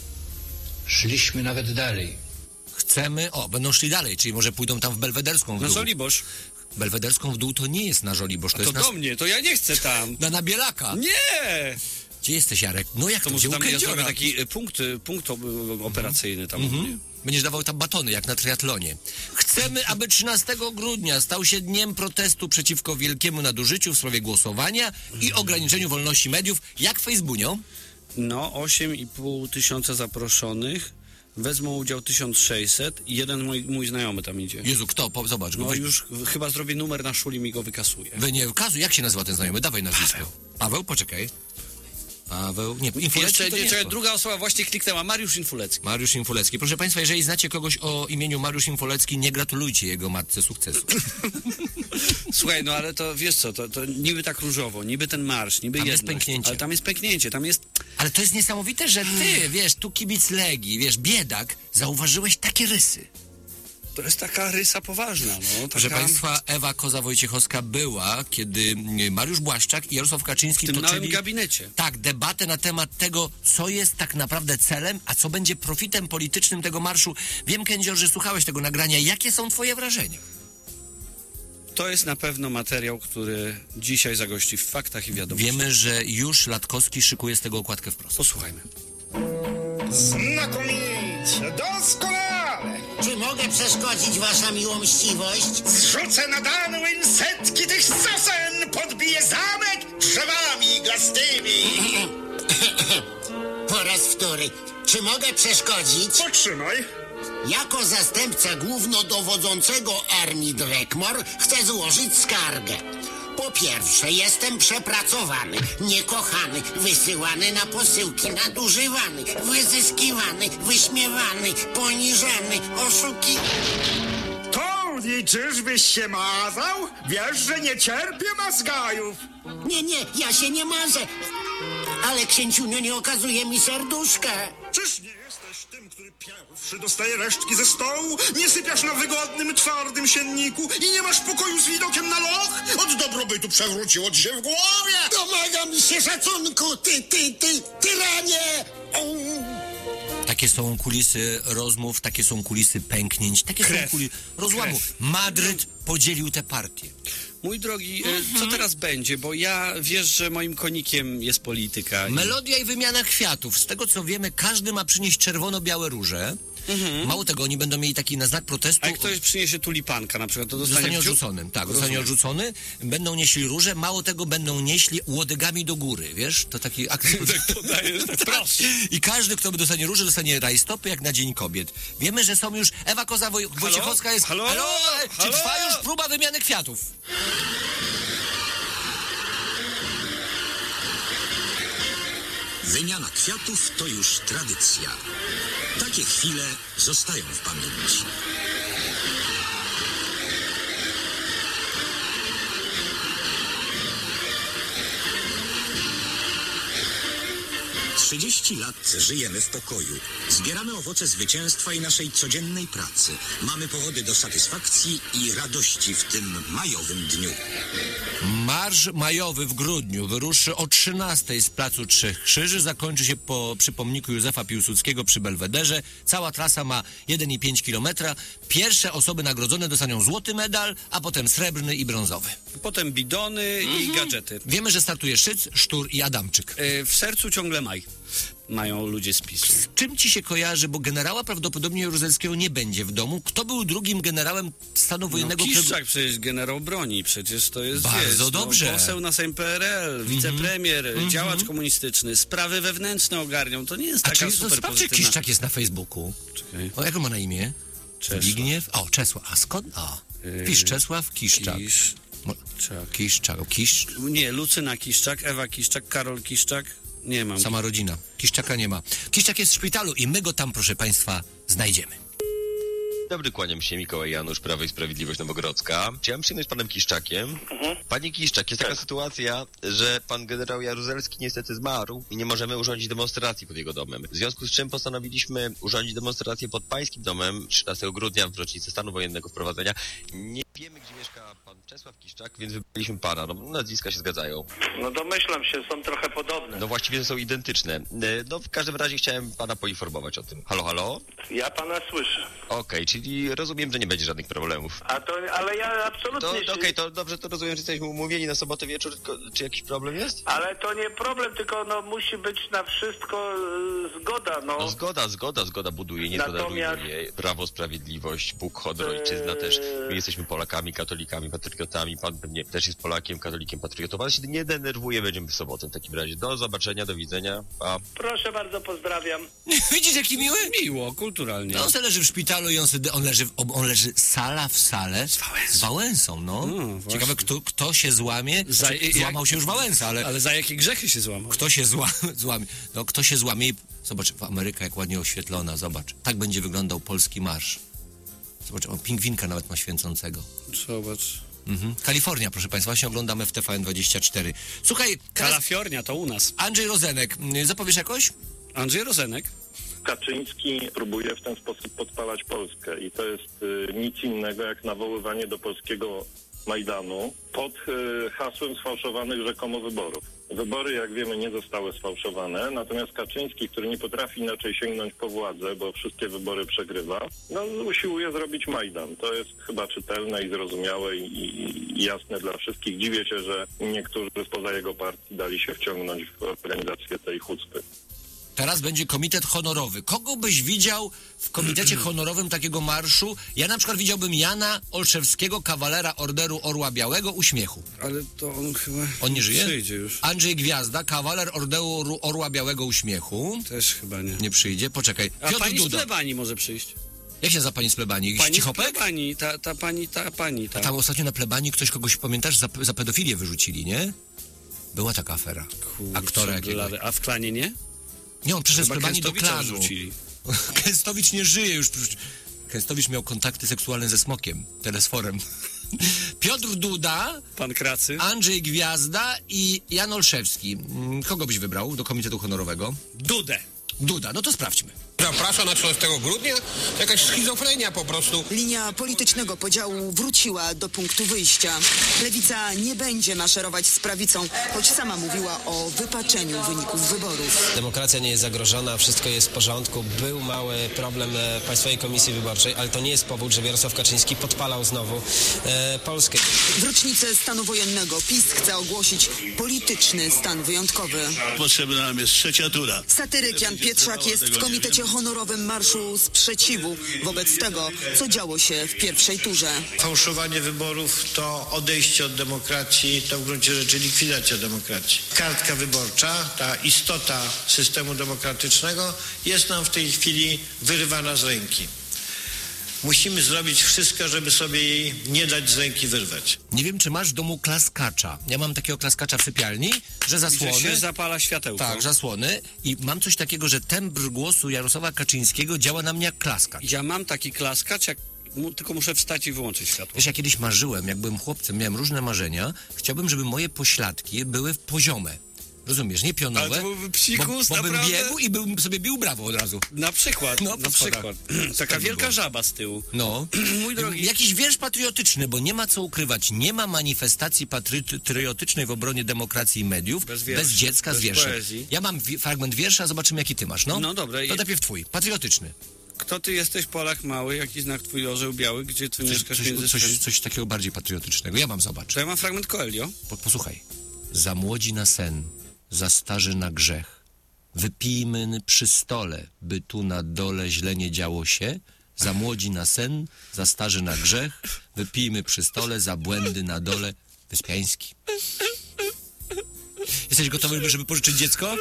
Szliśmy nawet dalej. Chcemy, o, będą szli dalej, czyli może pójdą tam w Belwederską w Na dół. Belwederską w dół to nie jest na Żoliborz, to, To jest na, do mnie, to ja nie chcę tam. na Nabielaka. Nie! Gdzie jesteś, Jarek? No jak To to, gdzie tam ja taki e, punkt, e, punkt operacyjny tam mnie. Mhm. Będziesz dawał tam batony, jak na triatlonie. Chcemy, aby 13 grudnia stał się dniem protestu przeciwko wielkiemu nadużyciu w sprawie głosowania i ograniczeniu wolności mediów, jak Facebookio. No, 8,5 tysiąca zaproszonych. Wezmą udział 1600 i jeden mój, mój znajomy tam idzie. Jezu, kto? Po, zobacz go. No weź- już chyba zrobię numer na szuli mi go wykasuje. Wy nie kazuj, jak się nazywa ten znajomy? Dawaj nazwisko. Paweł, poczekaj. Paweł, nie, Infulecki Jeszcze to nie, czekaj, druga osoba właśnie kliknęła, Mariusz Infulecki. Mariusz Infulecki. Proszę Państwa, jeżeli znacie kogoś o imieniu Mariusz Infulecki, nie gratulujcie jego matce sukcesu. Słuchaj, no ale to wiesz co, to, to niby tak różowo, niby ten marsz, niby Tam jest jedność, pęknięcie. Ale tam jest pęknięcie, tam jest... Ale to jest niesamowite, że ty, wiesz, tu kibic Legii, wiesz, biedak, zauważyłeś takie rysy. To jest taka rysa poważna, no. Taka... Proszę Państwa, Ewa Koza-Wojciechowska była, kiedy mm, Mariusz Błaszczak i Jarosław Kaczyński W tym toczyli... małym gabinecie. Tak, debatę na temat tego, co jest tak naprawdę celem, a co będzie profitem politycznym tego marszu. Wiem, Kędzior, że słuchałeś tego nagrania. Jakie są twoje wrażenia? To jest na pewno materiał, który dzisiaj zagości w faktach i wiadomościach. Wiemy, że już Latkowski szykuje z tego okładkę wprost. Posłuchajmy. Znakomicie, doskonale! Czy mogę przeszkodzić wasza miłomściwość? Zrzucę na Danwin setki tych sosen, podbiję zamek drzewami iglastymi. Po raz wtóry. Czy mogę przeszkodzić? Potrzymaj. Jako zastępca głównodowodzącego armii Drekmor chcę złożyć skargę. Po pierwsze, jestem przepracowany, niekochany, wysyłany na posyłki, nadużywany, wyzyskiwany, wyśmiewany, poniżany, oszuki... To liczysz, byś się mazał? Wiesz, że nie cierpię mazgajów. Nie, nie, ja się nie marzę. Ale księciunio nie okazuje mi serduszka. Czyż nie pierwszy dostaje resztki ze stołu, nie sypiasz na wygodnym, twardym sienniku i nie masz pokoju z widokiem na loch? Od dobrobytu przewróciło ci się w głowie! Domagam się szacunku, ty, ty, ty, tyranie! Takie są kulisy rozmów, takie są kulisy pęknięć, takie są Krew. kulisy rozłamu. Madryt podzielił te partie. Mój drogi, e, Mhm. co teraz będzie? Bo ja wiesz, że moim konikiem jest polityka. i- Melodia i wymiana kwiatów. Z tego co wiemy, każdy ma przynieść czerwono-białe róże. Mało tego, oni będą mieli taki na znak protestu... A jak ktoś przyniesie tulipanka na przykład, to dostanie, Zostanie odrzucony, tak, Rozumiem. zostanie odrzucony. Będą nieśli róże, mało tego, będą nieśli łodygami do góry, wiesz? To taki akt... tak podajesz, tak proszę. I każdy, kto dostanie róże, dostanie rajstopy jak na Dzień Kobiet. Wiemy, że są już... Ewa Koza-Woj- Wojciechowska jest... Halo? Halo? Czy Halo? trwa już próba wymiany kwiatów? Wymiana kwiatów to już tradycja. Takie chwile zostają w pamięci. Trzydzieści lat żyjemy w pokoju. Zbieramy owoce zwycięstwa i naszej codziennej pracy. Mamy powody do satysfakcji i radości w tym majowym dniu. Marsz majowy w grudniu wyruszy o 13 z Placu Trzech Krzyży, zakończy się po, przy pomniku Józefa Piłsudskiego przy Belwederze. Cała trasa ma 1,5 km. Pierwsze osoby nagrodzone dostaną złoty medal, a potem srebrny i brązowy. Potem bidony i gadżety. Wiemy, że startuje Szyc, Sztur i Adamczyk. E, W sercu ciągle maj. Mają ludzie z PiSu. Czym ci się kojarzy, bo generała prawdopodobnie Jaruzelskiego nie będzie w domu. Kto był drugim generałem stanu wojennego? No, którego- Kiszczak przecież generał broni, przecież to jest Bardzo wiesz, dobrze. No, poseł na Sejm PRL, wicepremier, Mhm. działacz komunistyczny, sprawy wewnętrzne ogarnią, to nie jest A taka czy to super czy pozytywna... Kiszczak jest na Facebooku? Czekaj. O, jak on ma na imię? Czesław. Zbigniew? O, Czesław. A skąd? O, Yy, Pisz Czesław Kiszczak. Kisz... Kiszczak. Kisz... Nie, Lucyna Kiszczak, Ewa Kiszczak, Karol Kiszczak, nie mam. Sama rodzina. Kiszczaka nie ma. Kiszczak jest w szpitalu i my go tam, proszę państwa, znajdziemy. Dobry, kłaniam się, Mikołaj Janusz, Prawo i Sprawiedliwość Nowogrodzka. Chciałem przyjemność z panem Kiszczakiem. Panie Kiszczak, jest taka sytuacja, że pan generał Jaruzelski niestety zmarł i nie możemy urządzić demonstracji pod jego domem. W związku z czym postanowiliśmy urządzić demonstrację pod pańskim domem 13 grudnia w rocznicę stanu wojennego wprowadzenia. Nie wiemy, gdzie mieszka pan Czesław Kiszczak, więc wybraliśmy pana. No, nazwiska się zgadzają. No domyślam się, są trochę podobne. No właściwie są identyczne. E, No w każdym razie chciałem pana poinformować o tym. Halo, halo? Ja pana słyszę. Okej, czyli rozumiem, że nie będzie żadnych problemów. A to, ale ja absolutnie To się... okej, to dobrze, to rozumiem, że jesteśmy umówieni na sobotę wieczór, tylko czy jakiś problem jest? Ale to nie problem, tylko no musi być na wszystko y, zgoda, no. No zgoda, zgoda, zgoda buduje, nie Natomiast- toleruje. Prawo, sprawiedliwość, Bóg, honor, ojczyzna też. My jesteśmy Polakami, katolikami, patriotami. Pan pewnie też jest Polakiem, katolikiem, patriotą. Pan się nie denerwuje, będziemy w sobotę w takim razie. Do zobaczenia, do widzenia. Pa. Proszę bardzo, pozdrawiam. Widzisz, jaki miły? Miło, kulturalnie. No, on se leży w szpitalu i on, sobie, on, leży, w- on leży sala w sale z Wałęsą, z Wałęsą no. właśnie. Ciekawe, kto, kto się złamie. Za- Znaczy, jak- złamał się już Wałęsa, ale... Ale za jakie grzechy się złamał? Kto się zła, złamie? No, kto się złamie i... Zobacz, Ameryka jak ładnie oświetlona, zobacz. Tak będzie wyglądał polski marsz. Zobacz, o, pingwinka nawet ma święcącego. Zobacz. Mhm. Kalifornia, proszę Państwa, właśnie oglądamy w TVN24. Słuchaj, teraz Kalafiornia to u nas. Andrzej Rozenek, y, zapowiesz jakoś? Andrzej Rozenek. Kaczyński próbuje w ten sposób podpalać Polskę i to jest y, nic innego jak nawoływanie do polskiego Majdanu pod y, hasłem sfałszowanych rzekomo wyborów. Wybory, jak wiemy, nie zostały sfałszowane, natomiast Kaczyński, który nie potrafi inaczej sięgnąć po władzę, bo wszystkie wybory przegrywa, no usiłuje zrobić Majdan. To jest chyba czytelne i zrozumiałe i, i, jasne dla wszystkich. Dziwię się, że niektórzy spoza jego partii dali się wciągnąć w organizację tej chucpy. Teraz będzie komitet honorowy. Kogo byś widział w komitecie honorowym takiego marszu? Ja na przykład widziałbym Jana Olszewskiego, kawalera Orderu Orła Białego, uśmiechu. Ale to on chyba... On nie żyje? Przyjdzie już. Andrzej Gwiazda, kawaler Orderu Orła Białego, uśmiechu. Też chyba nie. Nie przyjdzie, poczekaj. A Piotr pani z Duda. plebanii może przyjść. Jak się za pani z plebanii? Pani z cichopek? plebanii, ta, ta pani, ta pani, ta. A tam ostatnio na plebanii ktoś kogoś, pamiętasz, za, za pedofilię wyrzucili, nie? Była taka afera. Aktora jakiegoś. blady. A w klanie nie? Nie, on przyszedł z plebanii do klanu. Kęstowicz nie żyje już. Kęstowicz miał kontakty seksualne ze smokiem, telesforem. Piotr Duda, Pan Kracy. Andrzej Gwiazda i Jan Olszewski. Mm, Kogo byś wybrał do Komitetu Honorowego? Dudę. Duda, no to sprawdźmy. Zaprasza na 13 grudnia? Jakaś schizofrenia po prostu. Linia politycznego podziału wróciła do punktu wyjścia. Lewica nie będzie maszerować z prawicą, choć sama mówiła o wypaczeniu wyników wyborów. Demokracja nie jest zagrożona, wszystko jest w porządku. Był mały problem e, Państwowej Komisji Wyborczej, ale to nie jest powód, żeby Jarosław Kaczyński podpalał znowu e, Polskę. W rocznicę stanu wojennego PiS chce ogłosić polityczny stan wyjątkowy. Potrzebna nam jest trzecia tura. Satyryk Jan Pietrzak jest w komitecie honorowym marszu sprzeciwu wobec tego, co działo się w pierwszej turze. Fałszowanie wyborów to odejście od demokracji, to w gruncie rzeczy likwidacja demokracji. Kartka wyborcza, ta istota systemu demokratycznego jest nam w tej chwili wyrywana z ręki. Musimy zrobić wszystko, żeby sobie jej nie dać z ręki wyrwać. Nie wiem, czy masz w domu klaskacza. Ja mam takiego klaskacza w sypialni, że zasłony... Gdzie się zapala światełko. Tak, zasłony. I mam coś takiego, że tembr głosu Jarosława Kaczyńskiego działa na mnie jak klaskacz. Ja mam taki klaskacz, jak tylko muszę wstać i wyłączyć światło. Wiesz, ja kiedyś marzyłem, jak byłem chłopcem, miałem różne marzenia. Chciałbym, żeby moje pośladki były poziome. Rozumiesz, nie pionowe. Ale to byłby psikus, bo, bo bym naprawdę? biegł i bym sobie bił brawo od razu. Na przykład, No, na przykład. Taka Tak by wielka było. żaba z tyłu. No. Mój drogi. Jakiś wiersz patriotyczny, bo nie ma co ukrywać. Nie ma manifestacji patriotycznej w obronie demokracji i mediów Bez bez, dziecka z bez wierszem. poezji. Ja mam wi- fragment wiersza, zobaczymy jaki ty masz, no? No dobra, To najpierw twój, patriotyczny. Kto ty jesteś, Polak mały? Jaki znak twój orzeł biały? Gdzie ty Coś, mieszkasz coś, między coś, coś takiego bardziej patriotycznego. Ja mam, zobacz. To ja mam fragment Coelho. Po, posłuchaj. Za młodzi na sen, za starzy na grzech. Wypijmy przy stole, by tu na dole źle nie działo się. Za młodzi na sen, za starzy na grzech. Wypijmy przy stole, za błędy na dole. Wyspiański. Jesteś gotowy, żeby pożyczyć dziecko?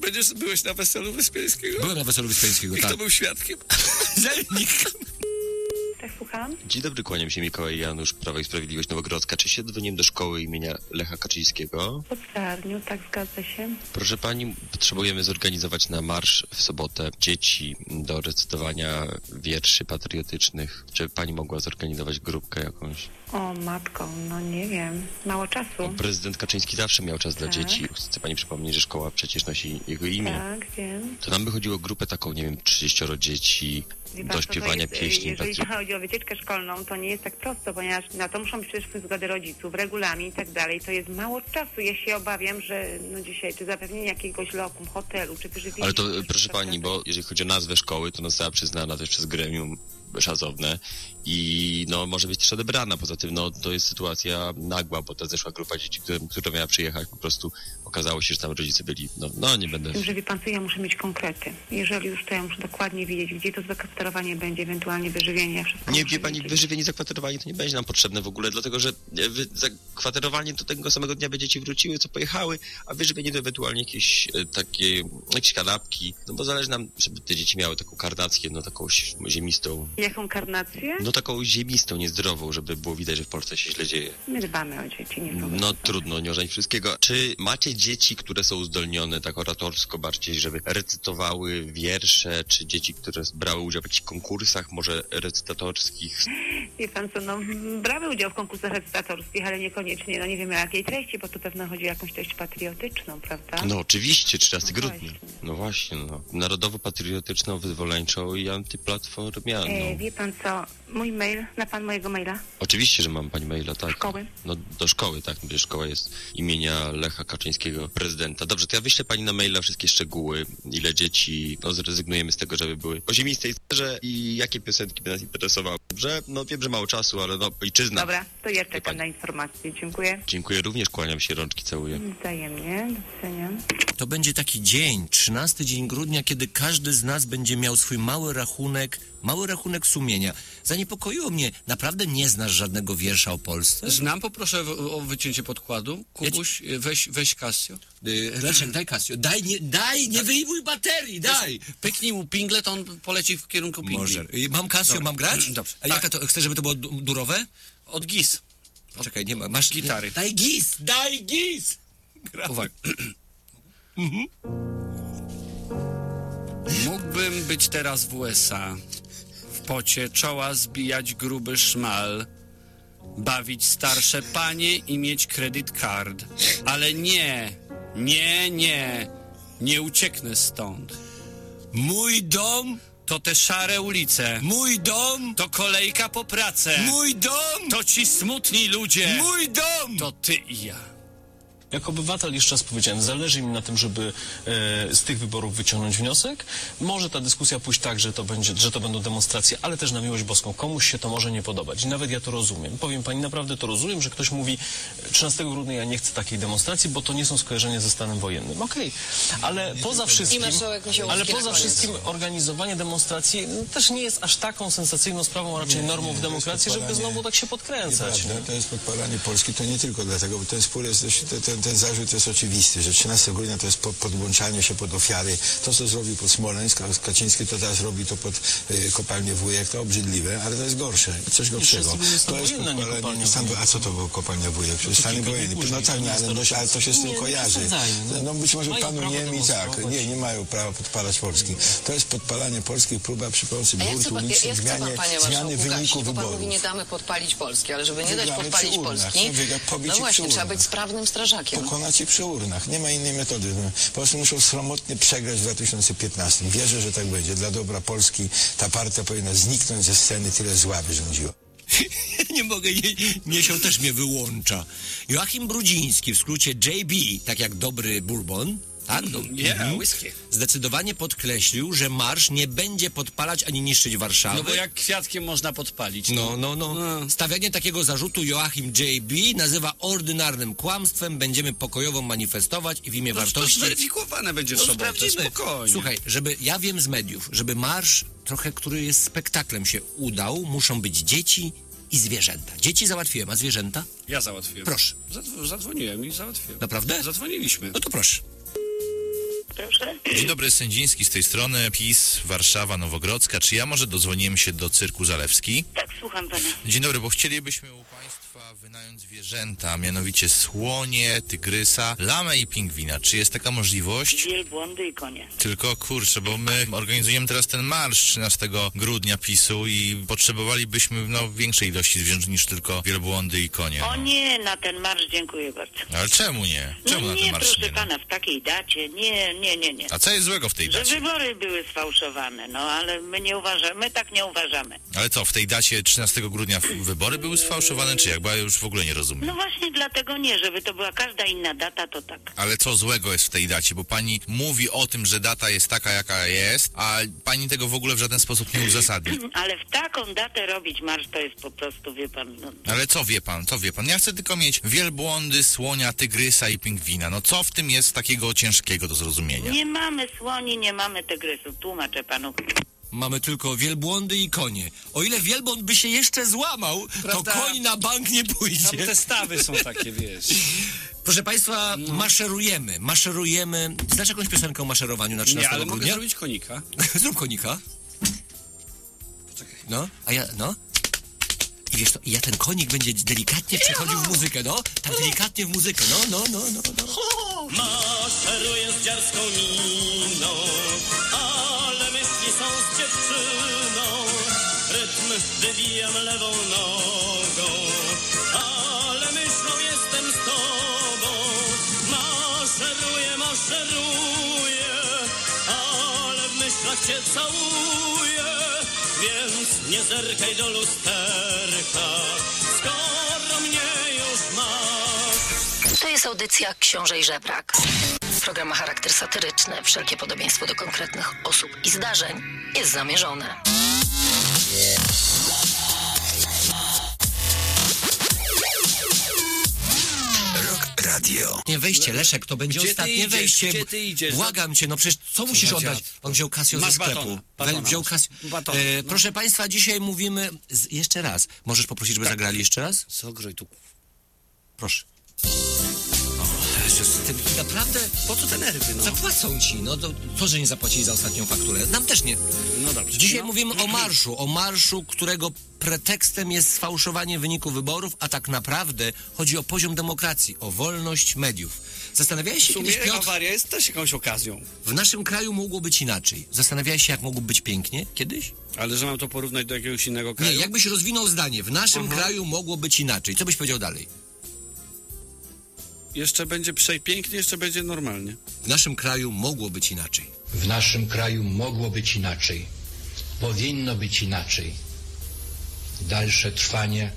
Będziesz, byłeś na weselu Wyspiańskiego? Byłem na weselu Wyspiańskiego, I tak. kto był świadkiem? Zelnik. Słucham? Dzień dobry, kłaniam się Mikołaj Janusz, Prawo i Sprawiedliwość Nowogrodzka. Czy się dzwoniłem do szkoły imienia Lecha Kaczyńskiego? W Starniu, tak zgadza się. Proszę pani, potrzebujemy zorganizować na marsz w sobotę dzieci do recytowania wierszy patriotycznych. Czy pani mogła zorganizować grupkę jakąś? O matko, no nie wiem. Mało czasu. Prezydent Kaczyński zawsze miał czas dla Tak. dzieci. Chcę pani przypomnieć, że szkoła przecież nosi jego imię. Tak, wiem. To nam by chodziło o grupę taką, nie wiem, 30 dzieci do śpiewania jest, pieśni. Jeżeli patrio- chodzi o wycieczkę szkolną, to nie jest tak prosto, ponieważ na to muszą być przecież zgody rodziców, regulamin i tak dalej. To jest mało czasu. Ja się obawiam, że no dzisiaj czy zapewnienie jakiegoś lokum, hotelu, czy wyżywienia... Ale to, proszę pani, bo jeżeli chodzi o nazwę szkoły, to ona została przyznana też przez gremium szazowne i no może być też odebrana. Poza tym no to jest sytuacja nagła, bo ta zeszła grupa dzieci, która, która miała przyjechać, po prostu okazało się, że tam rodzice byli, no, no nie będę... Tym, że wie pan co, ja muszę mieć konkrety. Jeżeli już to ja muszę dokładnie wiedzieć, gdzie to zakwaterowanie będzie, ewentualnie wyżywienie. Wszystko Nie wie pani, wiedzieć. wyżywienie, zakwaterowanie to nie będzie nam potrzebne w ogóle, dlatego że e, zakwaterowanie to tego samego dnia by dzieci wróciły, co pojechały, a wyżywienie to ewentualnie jakieś e, takie, jakieś kanapki, no bo zależy nam, żeby te dzieci miały taką karnację, no taką zi- ziemistą, Jaką karnację? no taką ziemistą, niezdrową, żeby było widać, że w Polsce się źle dzieje. My dbamy o dzieci, nie No trudno, nie ożeń wszystkiego. Czy macie dzieci, które są uzdolnione tak oratorsko bardziej, żeby recytowały wiersze, czy dzieci, które brały udział w jakichś konkursach, może recytatorskich? Wie pan co, no brały udział w konkursach recytatorskich, ale niekoniecznie, no nie wiem o jakiej treści, bo tu pewno chodzi o jakąś treść patriotyczną, prawda? No oczywiście, 13 No grudnia. No właśnie, no. Narodowo-patriotyczną, wyzwoleńczą i antyplatformianą. E, wie pan co, mój mail, na pan mojego maila? Oczywiście, że mam pani maila, tak. Szkoły? No do szkoły, tak, gdyż szkoła jest imienia Lecha Kaczyńskiego, prezydenta. Dobrze, to ja wyślę pani na maila wszystkie szczegóły, ile dzieci, no zrezygnujemy z tego, żeby były o ziemistej sterze i jakie piosenki by nas interesowały. Dobrze, no wiem, że mało czasu, ale no ojczyzna. Dobra, to ja czekam na informacje. Dziękuję. Dziękuję również, kłaniam się, rączki całuję. Wzajemnie, do widzenia. To będzie taki dzień, 13 dzień grudnia, kiedy każdy z nas będzie miał swój mały rachunek, mały rachunek sumienia. Zaniepokoiło mnie, naprawdę nie znasz żadnego wiersza o Polsce? Znam, poproszę w- o wycięcie podkładu. Kubuś, weź, weź Casio. Y, Leszek, daj Casio. Daj, nie, daj, nie wyjmuj baterii, daj! Pyknij mu pingle, to on poleci w kierunku pingli. Może. Y, Mam Casio, Dobra. mam grać? Dobrze. A jaka to, chcesz, żeby to było du- durowe? Od GIS. Czekaj, nie ma, masz... Gitary. Daj gis, daj gis! Uwaga. Mógłbym być teraz w USA, w pocie czoła zbijać gruby szmal, bawić starsze panie i mieć credit card. Ale nie, nie, nie, nie ucieknę stąd. Mój dom to te szare ulice. Mój dom to kolejka po pracę. Mój dom to ci smutni ludzie. Mój dom to ty i ja. Jako obywatel jeszcze raz powiedziałem, zależy mi na tym, żeby e, z tych wyborów wyciągnąć wniosek. Może ta dyskusja pójść tak, że to, będzie, że to będą demonstracje, ale też na miłość boską. Komuś się to może nie podobać. I nawet ja to rozumiem. Powiem pani, naprawdę to rozumiem, że ktoś mówi 13 grudnia ja nie chcę takiej demonstracji, bo to nie są skojarzenia ze stanem wojennym. Okej, ale poza wszystkim, ale poza wszystkim organizowanie demonstracji no, też nie jest aż taką sensacyjną sprawą, a raczej normą w demokracji, żeby znowu tak się podkręcać. To jest podpalanie Polski, to nie tylko dlatego, bo ten spór jest, dość- ten, ten, ten zarzut jest oczywisty, że 13 grudnia to jest po, podłączanie się pod ofiary. To, co zrobił pod Smoleńsk, a Kaczyński to teraz robi to pod y, kopalnię Wujek, to obrzydliwe, ale to jest gorsze, coś gorszego. To jest wojenny, a nie kopalnia podpalanie, stan, a co to było kopalnia Wujek? Przecież To stan kilka dni wojenny. później, No tak, to no, nie ale, no, ale to się z Nie, tym nie kojarzy. przesadzajmy, No być może panu Niemi tak, nie, nie mają prawa podpalać Polski. To jest podpalanie Polski, próba przy pomocy burtu ulicznych, zmiany marszałku, wyniku pan wyborów. mówi, nie damy podpalić Polski, ale żeby nie dać podpalić. Polski, No, no właśnie, trzeba być sprawnym strażakiem. Pokonać ich przy urnach. Nie ma innej metody. Po prostu muszą sromotnie przegrać w 2015. Wierzę, że tak będzie. Dla dobra Polski ta partia powinna zniknąć ze sceny. Tyle zła wyrządziła. nie mogę, nie, Niesią też mnie wyłącza. Joachim Brudziński, w skrócie JB, tak jak dobry bourbon, tak? Do, Yeah, Mhm. whisky. Zdecydowanie podkreślił, że marsz nie będzie podpalać ani niszczyć Warszawy. No bo jak kwiatkiem można podpalić. No, no, no. Stawianie takiego zarzutu Joachim JB nazywa ordynarnym kłamstwem. Będziemy pokojowo manifestować i w imię No, to wartości... zweryfikowane będzie w sobotę, sprawdzimy. spokojnie. Słuchaj, żeby, ja wiem z mediów, żeby marsz trochę, który jest spektaklem się udał, muszą być dzieci i zwierzęta. Dzieci załatwiłem, a zwierzęta? Ja załatwiłem. Proszę. Zadzw- zadzwoniłem i załatwiłem. Naprawdę? Zadzwoniliśmy. No to proszę. Proszę. Dzień dobry, Sędziński z tej strony, PiS, Warszawa, Nowogrodzka. Czy ja może dodzwoniłem się do Cyrku Zalewski? Tak, słucham pana. Dzień dobry, bo chcielibyśmy u Państwa wynająć zwierzęta, mianowicie słonie, tygrysa, lamę i pingwina. Czy jest taka możliwość? Wielbłądy i konie. Tylko kurczę, bo my organizujemy teraz ten marsz 13 grudnia PiSu i potrzebowalibyśmy no, większej ilości zwierząt niż tylko wielbłądy i konie. O No. nie, na ten marsz dziękuję bardzo. Ale czemu nie? Czemu no na ten nie, marsz proszę nie? No? pana, w takiej dacie, nie, nie, nie, nie. A co jest złego w tej Że dacie? wybory były sfałszowane, no ale my nie uważamy, my tak nie uważamy. Ale co, w tej dacie 13 grudnia w- wybory były sfałszowane, czy jak? Bo ja już w ogóle nie rozumiem. No właśnie dlatego nie, żeby to była każda inna data, to tak. Ale co złego jest w tej dacie? Bo pani mówi o tym, że data jest taka, jaka jest, a pani tego w ogóle w żaden sposób nie uzasadni. Ale w taką datę robić marsz to jest po prostu, wie pan, no, Ale co wie pan, co wie pan? Ja chcę tylko mieć wielbłądy, słonia, tygrysa i pingwina. No co w tym jest takiego ciężkiego do zrozumienia? nie mamy słoni, nie mamy tygrysów, tłumaczę panu. Mamy tylko wielbłądy i konie. O ile wielbłąd by się jeszcze złamał, Prawda? to koń na bank nie pójdzie. Tam te stawy są takie, wiesz. Proszę Państwa, No. maszerujemy, maszerujemy. Znasz jakąś piosenkę o maszerowaniu na 13 Nie, ale mogę grudnia? zrobić konika. Zrób konika. No, a ja, no. I wiesz i ja ten konik będzie delikatnie przechodził w muzykę, no. Tak delikatnie w muzykę, no, no, no, no, no. Maszeruję z dziarską miną, ale wybijam lewą nogą, ale myślą jestem z tobą. Maszeruję, maszeruję, ale w myślach cię całuję. Więc nie zerkaj do lusterka, skoro mnie już masz. To jest audycja Książę i Żebrak. Program ma charakter satyryczny. Wszelkie podobieństwo do konkretnych osób i zdarzeń jest zamierzone. Radio. Nie wejście, Leszek, to będzie Gdzie ostatnie idziesz? wejście. Gdzie ty idziesz? Błagam cię, no przecież co musisz oddać? On wziął Casio ze sklepu. batona, wziął. Casio. E, no. Proszę państwa, dzisiaj mówimy z, jeszcze raz. Możesz poprosić, żeby zagrali jeszcze raz? Zogroj tu. Proszę. Jezus, ty, naprawdę? Po co te nerwy, no? Zapłacą ci, no to, to, że nie zapłacili za ostatnią fakturę. Nam też nie. No dobrze. Dzisiaj no. mówimy o marszu, o marszu, którego pretekstem jest sfałszowanie wyniku wyborów, a tak naprawdę chodzi o poziom demokracji, o wolność mediów. Zastanawiałeś W się sumie kiedyś, Piotr, awaria jest też jakąś okazją. w naszym kraju mogło być inaczej. Zastanawiałeś się, jak mogło być pięknie kiedyś? Ale że mam to porównać do jakiegoś innego kraju? Nie, jakbyś rozwinął zdanie. W naszym Aha. kraju mogło być inaczej. Co byś powiedział dalej? Jeszcze będzie przepięknie, jeszcze będzie normalnie. W naszym kraju mogło być inaczej. W naszym kraju mogło być inaczej. Powinno być inaczej. Dalsze trwanie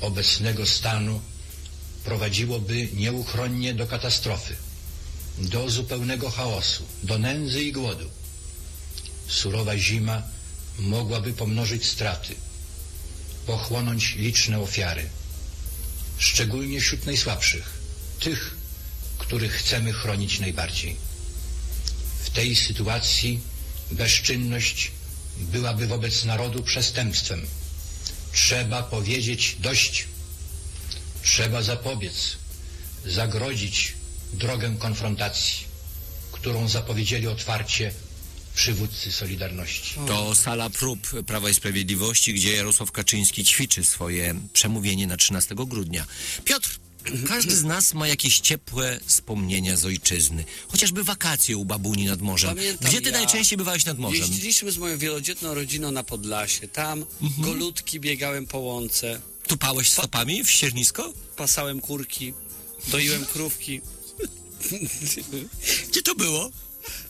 obecnego stanu prowadziłoby nieuchronnie do katastrofy, do zupełnego chaosu, do nędzy i głodu. Surowa zima mogłaby pomnożyć straty, pochłonąć liczne ofiary, szczególnie wśród najsłabszych, tych, których chcemy chronić najbardziej. W tej sytuacji bezczynność byłaby wobec narodu przestępstwem. Trzeba powiedzieć dość. Trzeba zapobiec, zagrodzić drogę konfrontacji, którą zapowiedzieli otwarcie przywódcy Solidarności. To sala prób Prawa i Sprawiedliwości, gdzie Jarosław Kaczyński ćwiczy swoje przemówienie na 13 grudnia. Piotr, każdy z nas ma jakieś ciepłe wspomnienia z ojczyzny. Chociażby wakacje u babuni nad morzem. Pamiętam Gdzie ty ja. najczęściej bywałeś nad morzem? Jeździliśmy z moją wielodzietną rodziną na Podlasie. Tam golutki biegałem po łące. Tupałeś stopami w ściernisko? Pasałem kurki, doiłem krówki. Gdzie to było?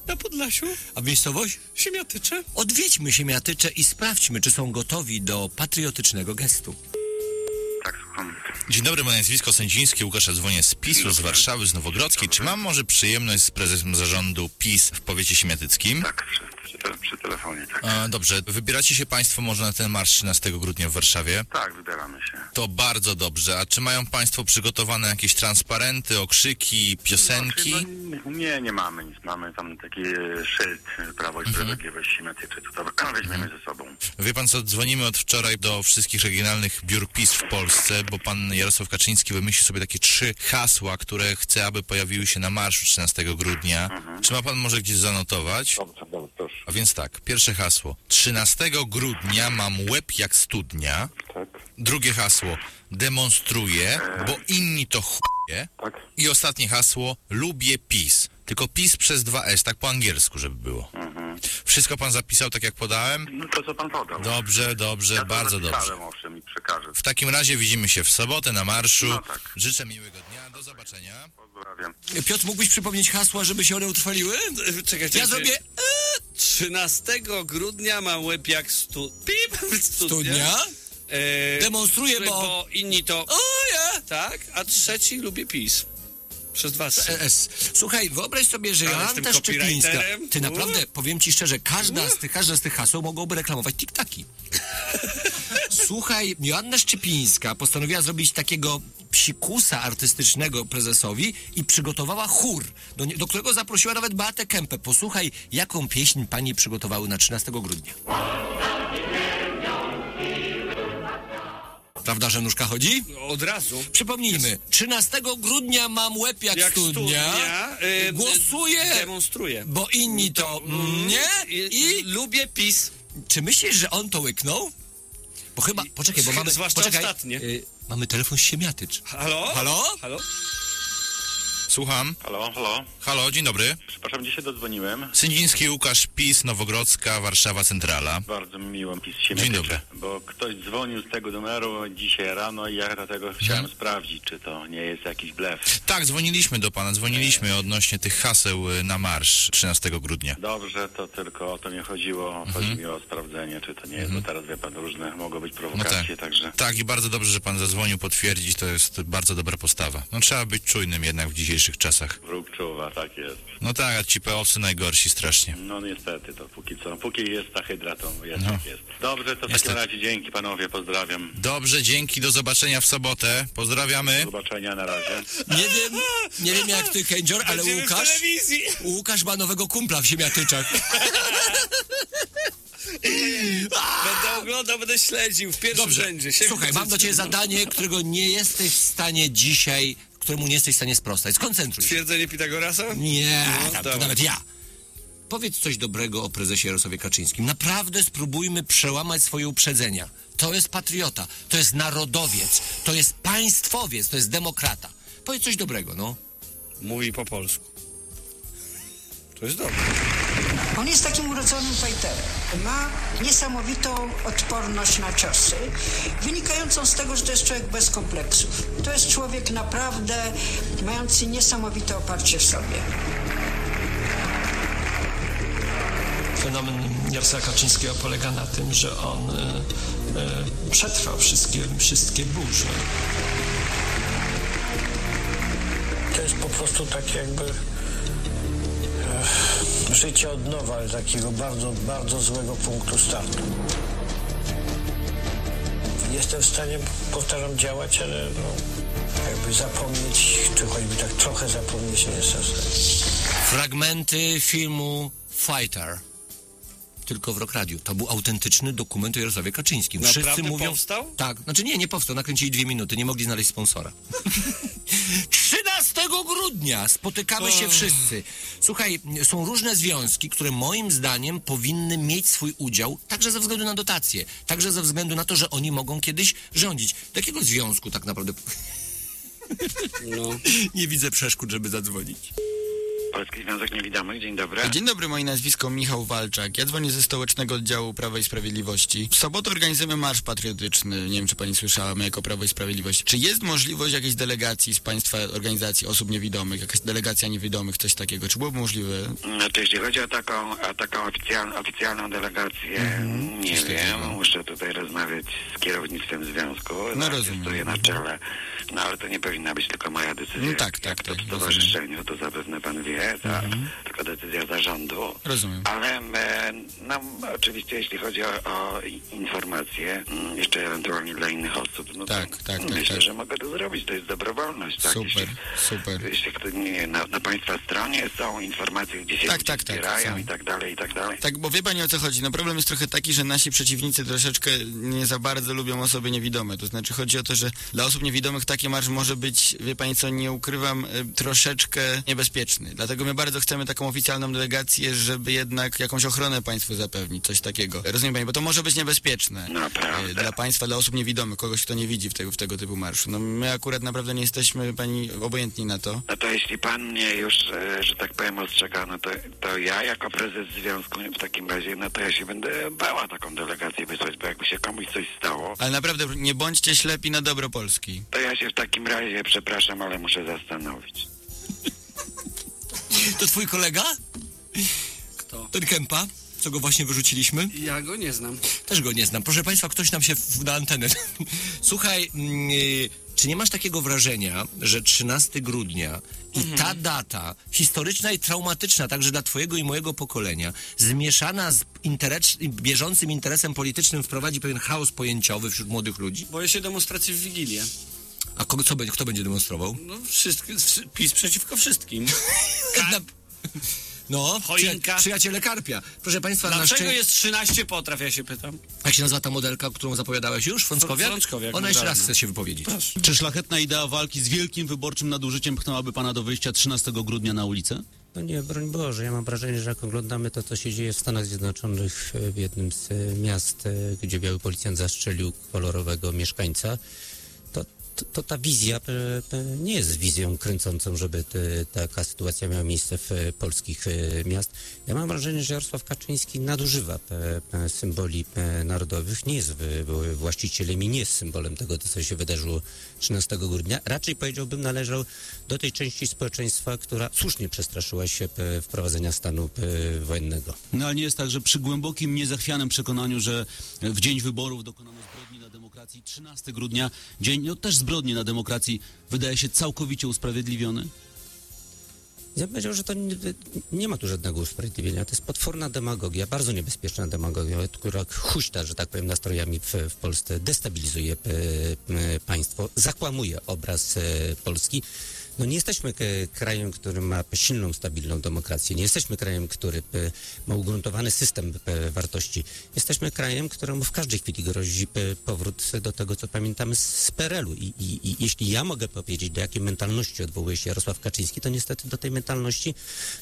Na Podlasiu. A miejscowość? Siemiatycze. Odwiedźmy Siemiatycze i sprawdźmy, czy są gotowi do patriotycznego gestu. Dzień dobry, moje nazwisko Sędziński, Łukasz dzwonię z PiSu, z Warszawy, z Nowogrodzkiej. Czy mam może przyjemność z prezesem zarządu PiS w powiecie siemiatyckim? Tak, przy, telefonie, tak. A, dobrze, wybieracie się Państwo może na ten marsz 13 grudnia w Warszawie? Tak, wybieramy się. To bardzo dobrze. A czy mają Państwo przygotowane jakieś transparenty, okrzyki, piosenki? Znaczy, no, nie, nie mamy nic. Mamy tam taki e, szyld e, Prawo i Sprawiedliwość Siemiatyczy, to to weźmiemy ze sobą. Wie pan co, dzwonimy od wczoraj do wszystkich regionalnych biur PiS w Polsce, bo pan Jarosław Kaczyński wymyślił sobie takie trzy hasła, które chce, aby pojawiły się na marszu 13 grudnia. Czy ma pan może gdzieś zanotować? Dobrze, dobrze, proszę. A więc tak, pierwsze hasło. 13 grudnia mam łeb jak studnia. Tak. Drugie hasło. Demonstruję, bo inni to chuje. Tak. I ostatnie hasło. Lubię PiS. Tylko PiS przez dwa S, tak po angielsku, żeby było. Wszystko pan zapisał tak jak podałem? No to co pan podał. Dobrze, dobrze, ja bardzo dobrze. owszem, i przekażę. W takim razie widzimy się w sobotę na marszu. No tak. Życzę miłego dnia, do zobaczenia. Pozdrawiam. Piotr, mógłbyś przypomnieć hasła, żeby się one utrwaliły? Czekajcie. Ja zrobię... 13 grudnia mam łeb jak stu... Pip, Studnia? E, Demonstruję, bo... bo- inni to... O, ja! Tak, a trzeci lubię PiS. Przez dwa S. S. Słuchaj, wyobraź sobie, że Ale Jolanta Szczepińska... Ty naprawdę, powiem ci szczerze, każda z tych, każda z tych haseł mogłoby reklamować tiktaki. Słuchaj, Joanna Szczepińska postanowiła zrobić takiego psikusa artystycznego prezesowi i przygotowała chór, do, do którego zaprosiła nawet Beatę Kępę. Posłuchaj, jaką pieśń pani przygotowały na 13 grudnia. Prawda, że nóżka chodzi? Od razu. Przypomnijmy, 13 grudnia mam łeb jak, Jak studnia. studnia, y, Głosuję, Demonstruję. bo inni to mnie i... Lubię PiS. Czy myślisz, że on to łyknął? Bo chyba, poczekaj, bo mamy... Zwłaszcza poczekaj, ostatnie. y, mamy telefon Siemiatycz. Halo? Halo? Halo? Słucham. Halo, halo. Halo, dzień dobry. Przepraszam, gdzie się dodzwoniłem? Sędziński Łukasz PiS, Nowogrodzka, Warszawa Centrala. Bardzo mi miło, PiS Dzień Siemiatycze. dobry. Bo ktoś dzwonił z tego numeru dzisiaj rano i ja dlatego chciałem sprawdzić, czy to nie jest jakiś blef. Tak, dzwoniliśmy do pana, dzwoniliśmy odnośnie tych haseł y, na marsz 13 grudnia. Dobrze, to tylko o to mi chodziło. Chodzi mi o sprawdzenie, czy to nie jest, bo teraz wie pan, różne mogą być No prowokacje, tak. także... Tak, i bardzo dobrze, że pan zadzwonił potwierdzić, to jest bardzo dobra postawa. No trzeba być czujnym jednak w dzisiejszych czasach. Wróg czuwa, tak jest. No tak, a ci peowcy najgorsi strasznie. No niestety, to póki co. Póki jest ta hydra, to jest No. jak jest. Dobrze, to w Niestety. takim razie dzięki panowie, pozdrawiam. Dobrze, dzięki, do zobaczenia w sobotę. Pozdrawiamy. Do zobaczenia, na razie. Nie wiem, nie wiem jak ty, Kędzior, ale Będziemy Łukasz... telewizji. Łukasz ma nowego kumpla w Siemiatyczach. Będę oglądał, będę śledził w pierwszym Dobrze, rzędzie. Słuchaj, mam do ciebie zadanie, którego nie jesteś w stanie dzisiaj, któremu nie jesteś w stanie sprostać. Skoncentruj się. Twierdzenie Pitagorasa? Nie, No, tam, to dawaj. nawet ja. Powiedz coś dobrego o prezesie Jarosławie Kaczyńskim. Naprawdę spróbujmy przełamać swoje uprzedzenia. To jest patriota, to jest narodowiec, to jest państwowiec, to jest demokrata. Powiedz coś dobrego, no. Mówi po polsku. To jest dobre. On jest takim urodzonym fajterem. Ma niesamowitą odporność na ciosy, wynikającą z tego, że to jest człowiek bez kompleksów. To jest człowiek naprawdę mający niesamowite oparcie w sobie. Fenomen Jarosława Kaczyńskiego polega na tym, że on e, e, przetrwał wszystkie, wszystkie burze. to jest po prostu takie jakby życie od nowa, ale takiego bardzo, bardzo złego punktu startu. Jestem w stanie, powtarzam, działać, ale no, jakby zapomnieć, czy choćby tak trochę zapomnieć nie jestem w stanie. Fragmenty filmu Fighter. Tylko w Rock Radio. To był autentyczny dokument o Jarosławie Kaczyńskim. Wszyscy Naprawdę mówią... powstał? Tak, znaczy nie, nie powstał. Nakręcili dwie minuty, nie mogli znaleźć sponsora. 13 grudnia spotykamy się wszyscy. Słuchaj, są różne związki, które moim zdaniem powinny mieć swój udział, także ze względu na dotacje, także ze względu na to, że oni mogą kiedyś rządzić. Do jakiego związku tak naprawdę... No. nie widzę przeszkód, żeby zadzwonić. Polski Związek Niewidomych, dzień dobry. Dzień dobry, moje nazwisko Michał Walczak. Ja dzwonię ze Stołecznego Oddziału Prawa i Sprawiedliwości. W sobotę organizujemy Marsz Patriotyczny. Nie wiem, czy pani słyszała, my jako Prawo i Sprawiedliwość. Czy jest możliwość jakiejś delegacji z państwa organizacji osób niewidomych, jakaś delegacja niewidomych, coś takiego? Czy byłoby możliwe? Znaczy, jeśli chodzi o taką, o taką oficjal, oficjalną delegację, Mhm. nie wiem, takiego. muszę tutaj rozmawiać z kierownictwem związku. No, tak, rozumiem. Stoję na czele, no ale to nie powinna być tylko moja decyzja. No tak, tak, to tak, w stowarzyszeniu, to zapewne pan wie, tak, tylko decyzja zarządu. Rozumiem. Ale e, no, oczywiście jeśli chodzi o, o informacje, mm, jeszcze ewentualnie dla innych osób, no Tak, to tak, tak, myślę, tak. że mogę to zrobić, to jest dobrowolność. Tak? Super, Jeśli, super. jeśli nie, na, na państwa stronie są informacje, gdzie się Tak, tak, tak, są. i tak dalej, i tak dalej. Tak, bo wie pani o co chodzi. No problem jest trochę taki, że nasi przeciwnicy troszeczkę nie za bardzo lubią osoby niewidome. To znaczy chodzi o to, że dla osób niewidomych taki marsz może być, wie pani co, nie ukrywam, y, troszeczkę niebezpieczny. Dlatego my bardzo chcemy taką oficjalną delegację, żeby jednak jakąś ochronę państwu zapewnić, coś takiego. Rozumiem pani, bo to może być niebezpieczne. Y, Dla państwa, dla osób niewidomych, kogoś, kto nie widzi w tego, w tego typu marszu. No my akurat naprawdę nie jesteśmy pani obojętni na to. No to jeśli pan mnie już, e, że tak powiem, ostrzega, no to, to ja jako prezes związku w takim razie, no to ja się będę bała taką delegację wysłać, bo jakby się komuś coś stało, Ale naprawdę nie bądźcie ślepi na dobro Polski. to ja się w takim razie, przepraszam, ale muszę zastanowić. To twój kolega? Kto? Ten Kępa, co go właśnie wyrzuciliśmy? Ja go nie znam. Też go nie znam. Proszę Państwa, ktoś nam się w, na antenę. Słuchaj, mm, y, czy nie masz takiego wrażenia, że 13 grudnia i Mhm. ta data, historyczna i traumatyczna także dla Twojego i mojego pokolenia, zmieszana z interes, bieżącym interesem politycznym wprowadzi pewien chaos pojęciowy wśród młodych ludzi? Boję się demonstracji w Wigilię. A kogo, co, kto będzie demonstrował? No, wszystkie, wszy- PiS przeciwko wszystkim. No, Choinka. przyja- przyjaciele Karpia. Proszę Państwa, Dlaczego szczę- jest 13 potraw, ja się pytam? Jak się nazywa ta modelka, którą zapowiadałeś już? Frąckowiak? Frąckowiak, Ona jeszcze raz naturalnie. chce się wypowiedzieć. Czy szlachetna idea walki z wielkim wyborczym nadużyciem pchnęłaby pana do wyjścia 13 grudnia na ulicę? No nie, broń Boże, ja mam wrażenie, że jak oglądamy to, co się dzieje w Stanach Zjednoczonych, w jednym z e, miast, e, gdzie biały policjant zastrzelił kolorowego mieszkańca, to, ta wizja e, e, nie jest wizją kręcącą, żeby te, taka sytuacja miała miejsce w e, polskich miast. Ja mam wrażenie, że Jarosław Kaczyński nadużywa symboli narodowych, nie jest właścicielem i nie jest symbolem tego, co się wydarzyło 13 grudnia. Raczej powiedziałbym, należał do tej części społeczeństwa, która słusznie przestraszyła się wprowadzenia stanu wojennego. No ale nie jest tak, że przy głębokim, niezachwianym przekonaniu, że w dzień wyborów dokonano zbrodni na demokracji, 13 grudnia, dzień no, też zbrodni na demokracji, wydaje się całkowicie usprawiedliwiony? Ja bym powiedział, że to nie, nie ma tu żadnego usprawiedliwienia. To jest potworna demagogia, bardzo niebezpieczna demagogia, która huśta, że tak powiem, nastrojami w, w Polsce, destabilizuje e, e, państwo, zakłamuje obraz e, Polski. No nie jesteśmy krajem, który ma silną, stabilną demokrację. Nie jesteśmy krajem, który ma ugruntowany system wartości. Jesteśmy krajem, któremu w każdej chwili grozi powrót do tego, co pamiętamy z, PRL-u. I, i, I jeśli ja mogę powiedzieć, do jakiej mentalności odwołuje się Jarosław Kaczyński, to niestety do tej mentalności,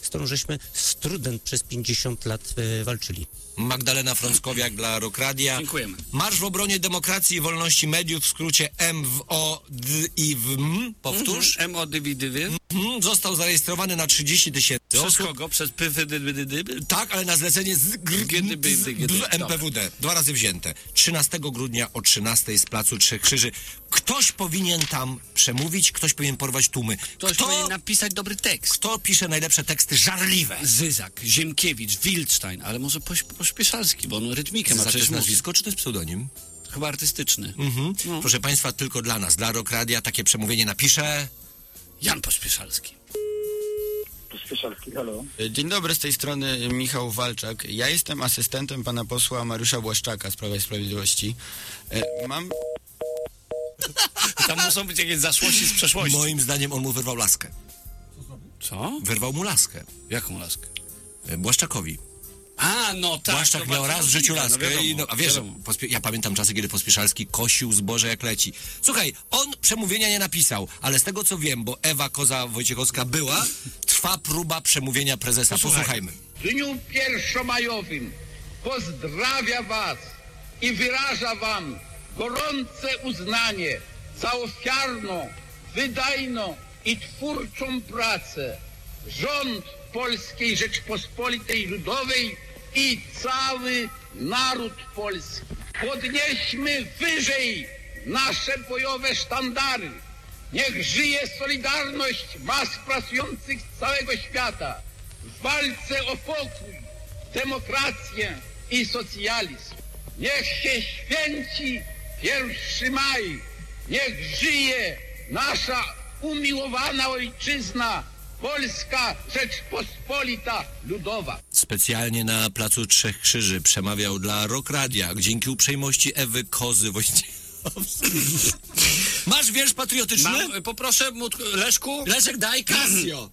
z którą żeśmy z trudem przez 50 lat e, walczyli. Magdalena Frąckowiak dla Rokradia. Dziękujemy. Marsz w obronie demokracji i wolności mediów w skrócie MWODIWM. Powtórz. Mhm. MODIWDY. Mhm. Został zarejestrowany na 30 tysięcy Przez osób. kogo? Przez PWDY? Tak, ale na zlecenie z GDB, z- GDB. w MPWD. Dwa razy wzięte. 13 grudnia o 13 z Placu Trzech Krzyży. Ktoś powinien tam przemówić, ktoś powinien porwać tłumy. Ktoś Kto, powinien napisać dobry tekst. kto pisze najlepsze teksty żarliwe? Zyzak, Ziemkiewicz, Wildstein, ale może poś, pośpieszalski, bo on rytmikę ma Zyzak to przecież jest nazwisko, czy to jest pseudonim? Chyba artystyczny. Mhm. No. Proszę Państwa, tylko dla nas, dla Rokradia takie przemówienie napisze Jan Pospieszalski. Pospieszalski, halo. Dzień dobry, z tej strony Michał Walczak. Ja jestem asystentem pana posła Mariusza Błaszczaka z Prawa i Sprawiedliwości. E, Mam... Tam muszą być jakieś zaszłości z przeszłości. Moim zdaniem on mu wyrwał laskę. Co? Wyrwał mu laskę. Jaką laskę? E, Błaszczakowi. A, no tak. Błaszczak to miał raz w życiu laskę no wiadomo, i no, a wiesz, ja pamiętam czasy, kiedy Pospieszalski kosił zboże jak leci. Słuchaj, on przemówienia nie napisał, ale z tego co wiem, bo Ewa Koza-Wojciechowska była, trwa próba przemówienia prezesa. Posłuchajmy. W dniu pierwszomajowym pozdrawia Was i wyraża Wam gorące uznanie za ofiarną, wydajną i twórczą pracę. Rząd Polskiej Rzeczpospolitej Ludowej i cały naród polski. Podnieśmy wyżej nasze bojowe sztandary. Niech żyje solidarność mas pracujących z całego świata w walce o pokój, demokrację i socjalizm. Niech się święci 1 maj. Niech żyje nasza umiłowana ojczyzna, Polska Rzeczpospolita Ludowa. Specjalnie na Placu Trzech Krzyży przemawiał dla Rock Radia dzięki uprzejmości Ewy Kozy Wojciechowskiej. Masz wiersz patriotyczny? Mam, poproszę, Mut- Leszku. Leszek, daj Casio.